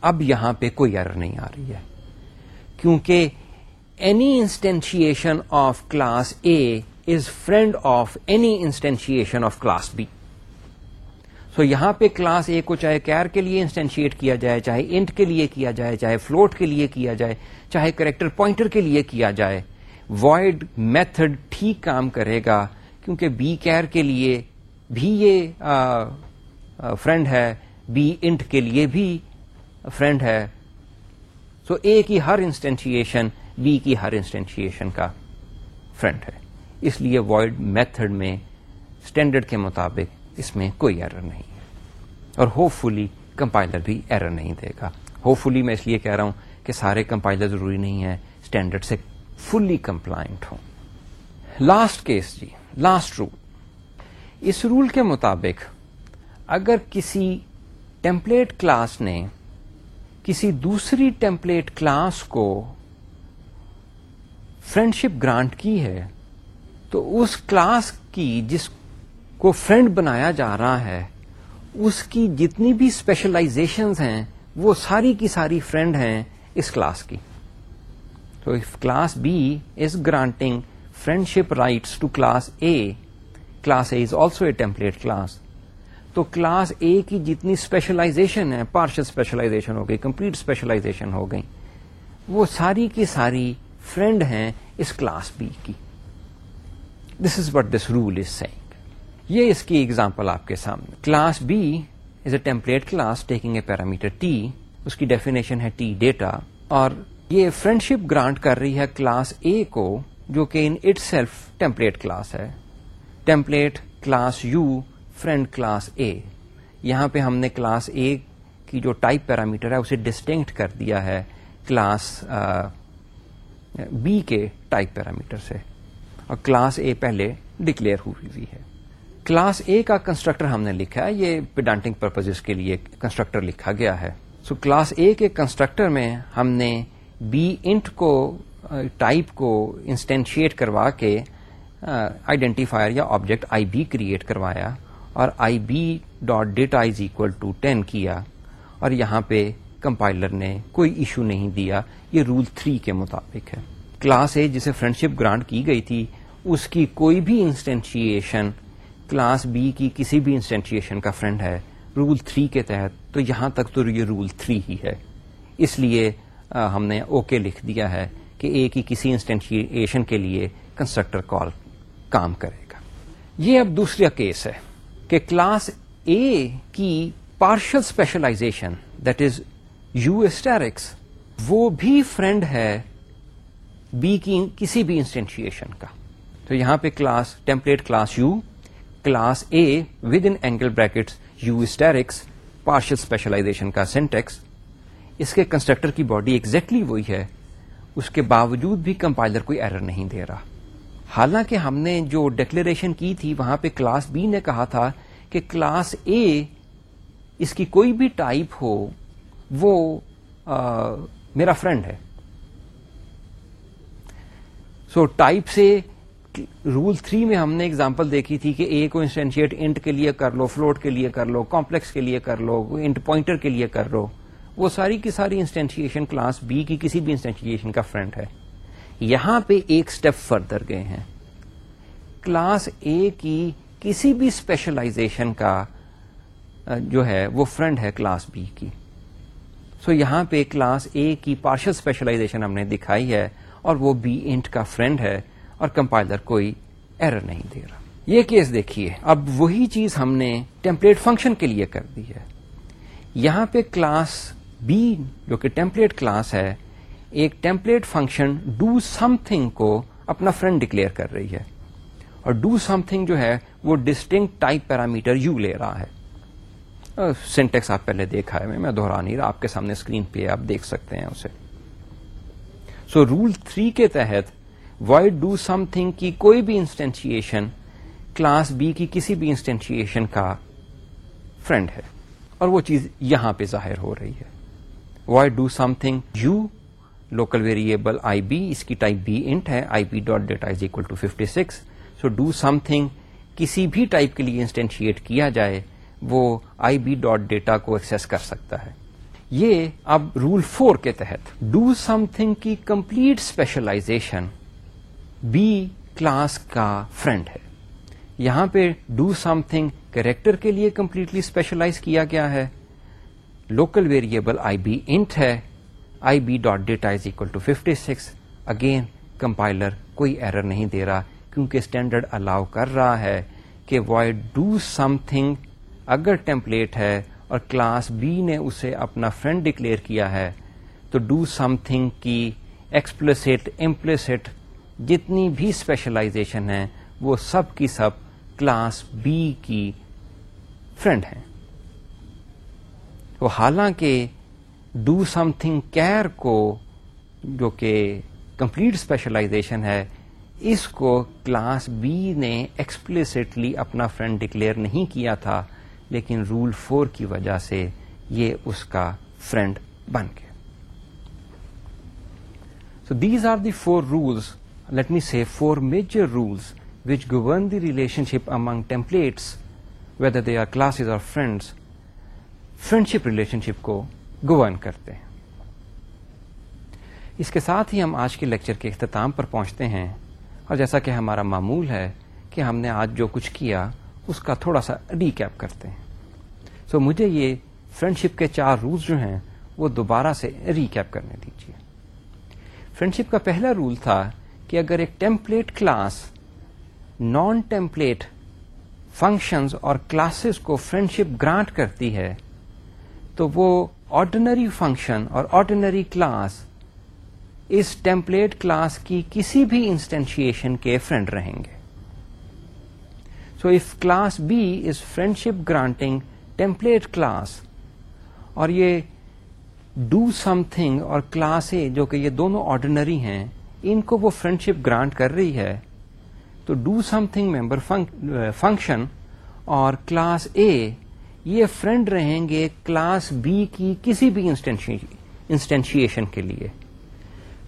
Speaker 1: اب یہاں پہ کوئی ایرر نہیں آ رہی ہے۔ کیونکہ any instantiation of class A is friend of any instantiation of class B so یہاں پہ کلاس اے کو چاہے کیئر کے لیے انسٹینشیٹ کیا جائے، چاہے انٹ کے لیے کیا جائے، چاہے فلوٹ کے لیے کیا جائے، چاہے کریکٹر پوائنٹر کے لیے کیا جائے۔ وائڈ میتھڈ ٹھیک کام کرے گا، کیونکہ بی کیئر کے لیے بھی یہ فرینڈ ہے بی انٹ کے لیے بھی فرینڈ ہے۔ سو اے کی ہر انسٹینشیشن بی کی ہر انسٹینشیشن کا فرینڈ ہے۔ اس لیے وائڈ میتھڈ میں اسٹینڈرڈ کے مطابق اس میں کوئی ایرر نہیں ہے۔ اور ہوپ فلی کمپائلر بھی ایرر نہیں دے گا۔ ہوپ فلی میں اس لیے کہہ رہا ہوں کہ سارے کمپائلر ضروری نہیں ہے اسٹینڈرڈ سے فلی کمپلائنٹ ہوں۔ لاسٹ کیس جی لاسٹ رول اس رول کے مطابق اگر کسی ٹیمپلیٹ کلاس نے کسی دوسری ٹیمپلیٹ کلاس کو فرینڈ شپ گرانٹ کی ہے، تو اس کلاس کی جس کو فرینڈ بنایا جا رہا ہے، اس کی جتنی بھی اسپیشلائزیشن ہیں، وہ ساری کی ساری فرینڈ ہیں اس کلاس کی۔ تو class B is granting friendship rights to class A class A is also a template class تو کلاس اے کی جتنی اسپیشلائزیشن ہے پارشل اسپیشلائزیشن ہو گئی کمپلیٹ اسپیشلائزیشن ہو گئی، وہ ساری کی ساری فرینڈ ہیں اس کلاس بی کی۔ دس از وٹ دس رول از سینگ یہ اس کی ایگزامپل آپ کے سامنے۔ Class B is a template class taking a parameter T اس کی ڈیفینیشن ہے ٹی ڈیٹا اور یہ فرینڈ شپ گرانٹ کر رہی ہے کلاس اے کو جو کہ in itself template class ہے۔ Template class U friend class A یہاں پہ ہم نے کلاس اے کی جو ٹائپ پیرامیٹر ہے اسے ڈسٹنکٹ کر دیا ہے کلاس بی کے ٹائپ پیرامیٹر سے۔ اور کلاس اے پہلے ڈکلیئر ہوئی ہوئی ہے۔ کلاس اے کا کنسٹرکٹر ہم نے لکھا ہے، یہ پیڈانٹنگ پرپز کے لیے کنسٹرکٹر لکھا گیا ہے۔ سو کلاس اے کے کنسٹرکٹر میں ہم نے بی انٹ کو ٹائپ کو انسٹینشیٹ کروا کے آئیڈینٹیفائر یا آبجیکٹ آئی بی کریٹ کروایا اور I B dot data is equal to ten کیا۔ اور یہاں پہ کمپائلر نے کوئی ایشو نہیں دیا، یہ رول تھری کے مطابق ہے۔ کلاس اے جسے فرینڈشپ گرانٹ کی گئی تھی، اس کی کوئی بھی انسٹینشیشن کلاس بی کی کسی بھی انسٹینشیشن کا فرینڈ ہے رول تھری کے تحت، تو یہاں تک تو یہ رول تھری ہی ہے۔ اس لیے ہم نے اوکے okay لکھ دیا ہے کہ اے کی کسی انسٹینشیشن کے لیے کنسٹرکٹر کال کام کرے گا۔ یہ اب دوسرا کیس ہے کہ کلاس اے کی partial specialization that is U asterisks وہ بھی فرینڈ ہے بی کی کسی بھی انسٹینشیشن کا۔ تو یہاں پہ class template class U class A with in angle brackets U asterisks partial specialization کا سینٹیکس اس کے کنسٹرکٹر کی باڈی ایگزیکٹلی exactly وہی ہے. اس کے باوجود بھی کمپائلر کوئی ایرر نہیں دے رہا. حالانکہ ہم نے جو ڈکلیریشن کی تھی وہاں پہ کلاس بی نے کہا تھا کہ کلاس اے اس کی کوئی بھی ٹائپ ہو وہ آ, میرا فرینڈ ہے. سو so, ٹائپ سے رول تھری میں ہم نے اگزامپل دیکھی تھی کہ اے کو انسٹینشیٹ انٹ کے لیے کر لو فلوٹ کے لیے کر لو کمپلیکس کے لیے کر لو انٹ پوائنٹر کے لیے کر لو، وہ ساری کی ساری انسٹینشیشن کلاس بی کی کسی بھی انسٹینشیشن کا فرینڈ ہے. یہاں پہ ایک اسٹیپ فردر گئے ہیں. کلاس اے کی کسی بھی اسپیشلائزیشن کا جو ہے وہ فرینڈ ہے کلاس بی کی. سو so یہاں پہ کلاس اے کی پارشل اسپیشلائزیشن ہم نے دکھائی ہے اور وہ بی انٹ کا فرینڈ ہے. اور کمپائلر کوئی ایرر نہیں دے رہا۔ یہ کیس دیکھیے، اب وہی چیز ہم نے ٹیمپلیٹ فنکشن کے لیے کر دی ہے۔ یہاں پہ کلاس بی جو کہ ٹیمپلیٹ کلاس ہے، ایک template function do something کو اپنا فرینڈ ڈکلیئر کر رہی ہے۔ اور ڈو سم تھنگ جو ہے، وہ ڈسٹنگ ٹائپ پیرامیٹر یو لے رہا ہے۔ سینٹیکس آپ پہلے دیکھا ہے، میں دوہرا نہیں رہا۔ آپ کے سامنے اسکرین پہ آپ دیکھ سکتے ہیں اسے۔ سو رول تھری کے تحت وائڈ ڈو سم تھنگ کی کوئی بھی انسٹینشیشن کلاس بی کی کسی بھی انسٹینشیشن کا فرینڈ ہے اور وہ چیز یہاں پہ ظاہر ہو رہی ہے void do something U local variable I B اس کی ٹائپ بی انٹ ہے I P dot data is equal to fifty six so do something کسی بھی ٹائپ کے لیے انسٹینشیٹ کیا جائے وہ آئی بی ڈاٹ ڈیٹا کو ایکسس کر سکتا ہے یہ اب رول فور کے تحت ڈو سم تھنگ کی کمپلیٹ اسپیشلائزیشن بی کلاس کا فرینڈ ہے۔ یہاں پہ ڈو سم تھنگ کریکٹر کے لیے کمپلیٹلی اسپیشلائز کیا گیا ہے۔ Local variable I B int ہے۔ I B dot data is equal to fifty six again compiler کوئی ایرر نہیں دے رہا کیونکہ اسٹینڈرڈ الاؤ کر رہا ہے کہ وائی ڈو سم تھنگ اگر ٹیمپلیٹ ہے اور کلاس بی نے اسے اپنا فرینڈ ڈکلیئر کیا ہے تو ڈو سم تھنگ کی ایکسپلسٹ امپلسٹ جتنی بھی اسپیشلائزیشن ہے وہ سب کی سب کلاس بی کی فرینڈ ہیں۔ وہ حالانکہ ڈو سم تھنگ کیئر کو، جو کہ کمپلیٹ اسپیشلائزیشن ہے، اس کو کلاس بی نے ایکسپلسٹلی اپنا فرینڈ ڈکلیئر نہیں کیا تھا، لیکن رول فور کی وجہ سے یہ اس کا فرینڈ بن گیا۔ So these are the four rules let me say, four major rules which govern the relationship among templates, whether they are classes or friends, friendship relationship کو گورن کرتے ہیں اس کے ساتھ ہی ہم آج کے لیکچر کے اختتام پر پہنچتے ہیں اور جیسا کہ ہمارا معمول ہے کہ ہم نے آج جو کچھ کیا اس کا تھوڑا سا ریکیپ کرتے ہیں سو so, مجھے یہ فرینڈشپ کے چار رولز جو ہیں وہ دوبارہ سے ریکیپ کرنے دیجیے فرینڈشپ کا پہلا رول تھا کہ اگر ایک template class non template functions اور کلاسز کو فرینڈشپ گرانٹ کرتی ہے، تو وہ آرڈنری فنکشن اور آرڈنری کلاس اس ٹیمپلیٹ کلاس کی کسی بھی انسٹینشیشن کے فرینڈ رہیں گے۔ So if class B is friendship granting template class اور یہ ڈو سم تھنگ اور کلاس اے جو کہ یہ دونوں آرڈنری ہیں ان کو وہ فرینڈشپ گرانٹ کر رہی ہے، تو do something member function اور کلاس اے یہ فرینڈ رہیں گے کلاس بی کی کسی بھی انسٹینشیشن کے لیے۔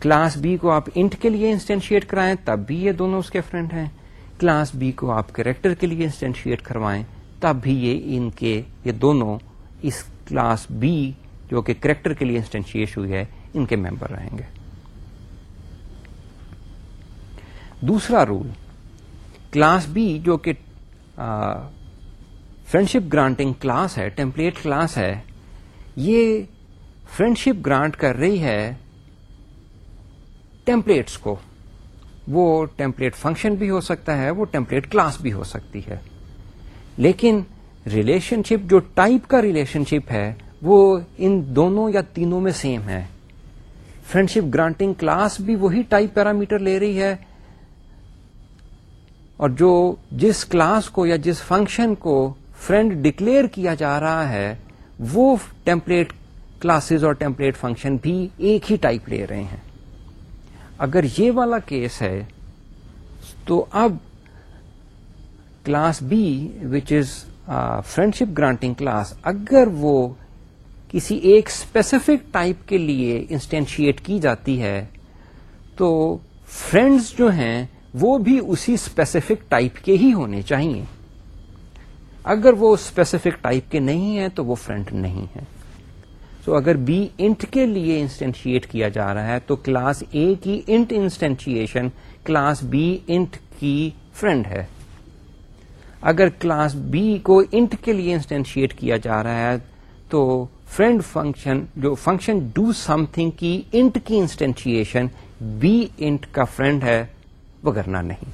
Speaker 1: کلاس بی کو آپ انٹ کے لیے انسٹینشیٹ کرائیں، تب بھی یہ دونوں اس کے فرینڈ ہیں۔ کلاس بی کو آپ کریکٹر کے لیے انسٹینشیٹ کروائیں، تب بھی یہ ان کے، یہ دونوں اس کلاس بی جو کہ کریکٹر کے لیے انسٹینشیٹ ہوئی ہے، ان کے ممبر رہیں گے۔ دوسرا رول کلاس بی جو کہ فرینڈشپ گرانٹنگ کلاس ہے ٹیمپلیٹ کلاس ہے، یہ فرینڈشپ گرانٹ کر رہی ہے ٹیمپلیٹس کو۔ وہ ٹیمپلیٹ فنکشن بھی ہو سکتا ہے، وہ ٹیمپلیٹ کلاس بھی ہو سکتی ہے۔ لیکن ریلیشن شپ جو ٹائپ کا ریلیشن شپ ہے، وہ ان دونوں یا تینوں میں سیم ہے۔ فرینڈشپ گرانٹنگ کلاس بھی وہی ٹائپ پیرامیٹر لے رہی ہے اور جو جس کلاس کو یا جس فنکشن کو فرینڈ ڈکلیئر کیا جا رہا ہے، وہ ٹیمپلیٹ کلاسز اور ٹیمپلیٹ فنکشن بھی ایک ہی ٹائپ لے رہے ہیں۔ اگر یہ والا کیس ہے، تو اب class B which is friendship granting class اگر وہ کسی ایک اسپیسیفک ٹائپ کے لیے انسٹینشیٹ کی جاتی ہے، تو فرینڈز جو ہیں وہ بھی اسی اسپیسیفک ٹائپ کے ہی ہونے چاہیے۔ اگر وہ اسپیسیفک ٹائپ کے نہیں ہیں تو وہ فرینڈ نہیں ہے سو so, اگر بی انٹ کے لیے انسٹینشیٹ کیا جا رہا ہے تو کلاس اے کی int instantiation class B int کی فرینڈ ہے۔ اگر کلاس بی کو انٹ کے لیے انسٹینشیٹ کیا جا رہا ہے تو فرینڈ فنکشن جو فنکشن ڈو سم تھنگ کی انٹ کی انسٹینشیشن بی انٹ کا فرینڈ ہے۔ وہ کرنا نہیں۔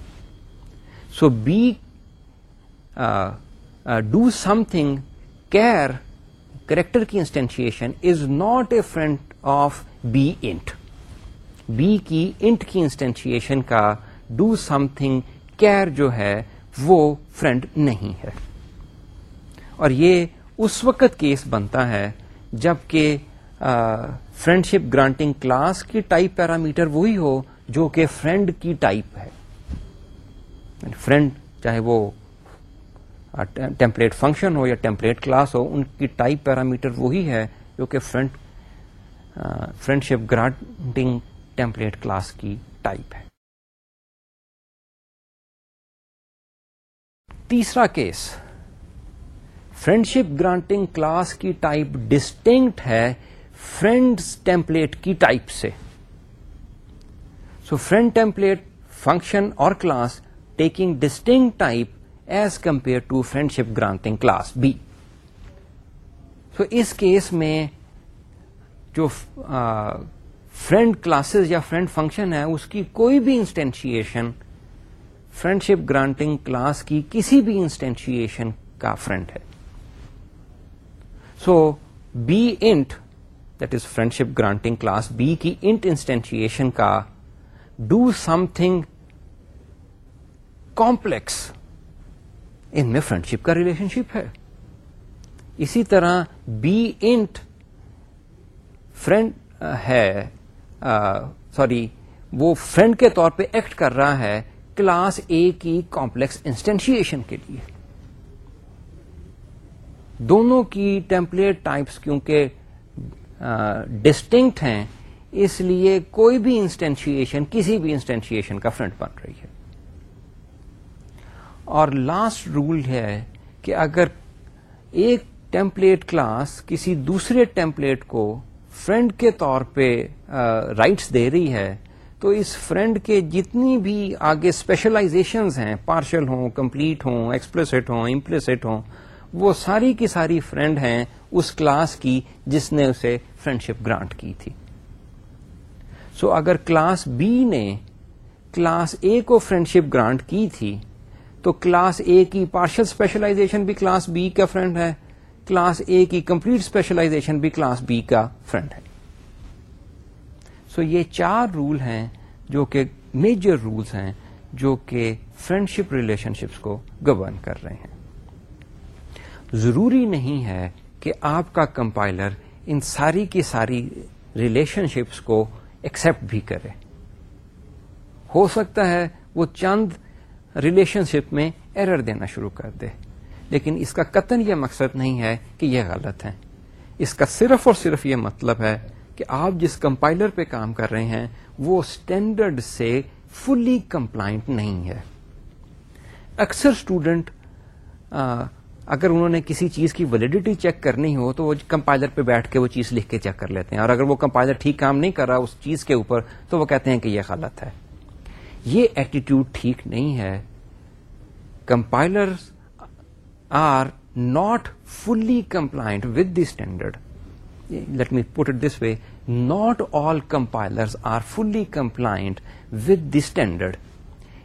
Speaker 1: So B do something char character کی instantiation is not a friend of B int B کی انٹ کی انسٹینشیشن کا ڈو سم تھنگ کیئر جو ہے وہ فرینڈ نہیں ہے اور یہ اس وقت کیس بنتا ہے جبکہ فرینڈ شپ گرانٹنگ کلاس کی ٹائپ پیرامیٹر وہی ہو جو کہ فرینڈ کی ٹائپ ہے. فرینڈ چاہے وہ ٹیمپلیٹ فنکشن ہو یا ٹیمپلیٹ کلاس ہو، ان کی ٹائپ پیرامیٹر وہی ہے جو کہ friend friendship granting template class کی ٹائپ ہے. تیسرا case friendship granting class کی ٹائپ ڈسٹنکٹ ہے فرینڈ ٹیمپلیٹ کی ٹائپ سے. سو فرینڈ ٹیمپلیٹ فنکشن اور class taking distinct type as compare to friendship granting class B so us case میں جو فرینڈ کلاسز یا فرینڈ فنکشن ہے اس کی کوئی بھی instantiation friendship granting class کی کسی بھی انسٹینشیشن کا فرینڈ ہے so B int that is friendship granting class B کی انٹ انسٹینشیشن کا ڈو سم تھنگ کمپلیکس ان میں فرینڈ شپ کا ریلیشن شپ ہے. اسی طرح بی انٹ فرینڈ ہے uh, سوری وہ فرینڈ کے طور پہ ایکٹ کر رہا ہے کلاس اے کی کمپلیکس انسٹینشیشن کے لیے. دونوں کی ٹیمپلیٹ ٹائپس کیونکہ uh, ڈسٹنکٹ ہیں اس لیے کوئی بھی انسٹینشیشن کسی بھی انسٹینشیشن کا فرنٹ بن رہی ہے۔ اور لاسٹ رول ہے کہ اگر ایک ٹیمپلیٹ کلاس کسی دوسرے ٹیمپلیٹ کو فرینڈ کے طور پہ رائٹس دے رہی ہے، تو اس فرینڈ کے جتنی بھی آگے اسپیشلائزیشن ہیں پارشل ہوں کمپلیٹ ہوں ایکسپلسٹ ہوں امپلسٹ ہوں، وہ ساری کی ساری فرینڈ ہیں اس کلاس کی جس نے اسے فرینڈ شپ گرانٹ کی تھی۔ سو so, اگر کلاس بی نے کلاس اے کو فرینڈ شپ گرانٹ کی تھی تو کلاس اے کی پارشل اسپیشلائزیشن بھی کلاس بی کا فرینڈ ہے کلاس اے کی کمپلیٹ اسپیشلائزیشن بھی کلاس بی کا فرینڈ ہے۔ سو so, یہ چار رول ہیں جو کہ میجر رولس ہیں جو کہ فرینڈ شپ ریلیشن شپس کو گورن کر رہے ہیں۔ ضروری نہیں ہے کہ آپ کا کمپائلر ان ساری کی ساری ریلیشن شپس کو ایکسپٹ بھی کرے۔ ہو سکتا ہے وہ چند ریلیشن شپ میں ایرر دینا شروع کر دے، لیکن اس کا قطن یہ مقصد نہیں ہے کہ یہ غلط ہے۔ اس کا صرف اور صرف یہ مطلب ہے کہ آپ جس کمپائلر پہ کام کر رہے ہیں، وہ اسٹینڈرڈ سے فلی کمپلائنٹ نہیں ہے۔ اکثر اسٹوڈنٹ اگر انہوں نے کسی چیز کی ویلڈیٹی چیک کرنی ہو تو وہ کمپائلر پہ بیٹھ کے وہ چیز لکھ کے چیک کر لیتے ہیں۔ اور اگر وہ کمپائلر ٹھیک کام نہیں کر رہا اس چیز کے اوپر تو وہ کہتے ہیں کہ یہ غلط ہے۔ یہ ایٹیٹیوڈ ٹھیک نہیں ہے۔ Compiler are not fully compliant with the standard let me put it this way not all compiler are fully compliant with the standard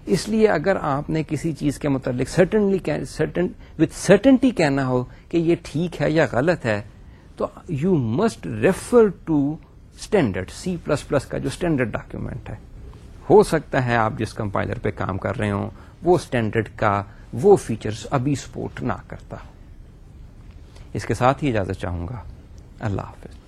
Speaker 1: اس لیے اگر آپ نے کسی چیز کے متعلق سرٹنلی وتھ سرٹنٹی کہنا ہو کہ یہ ٹھیک ہے یا غلط ہے، تو you must refer to standard C plus plus کا جو اسٹینڈرڈ ڈاکیومینٹ ہے۔ ہو سکتا ہے آپ جس کمپائلر پہ کام کر رہے ہوں، وہ اسٹینڈرڈ کا، وہ فیچرز ابھی سپورٹ نہ کرتا۔ اس کے ساتھ ہی اجازت چاہوں گا۔ اللہ حافظ۔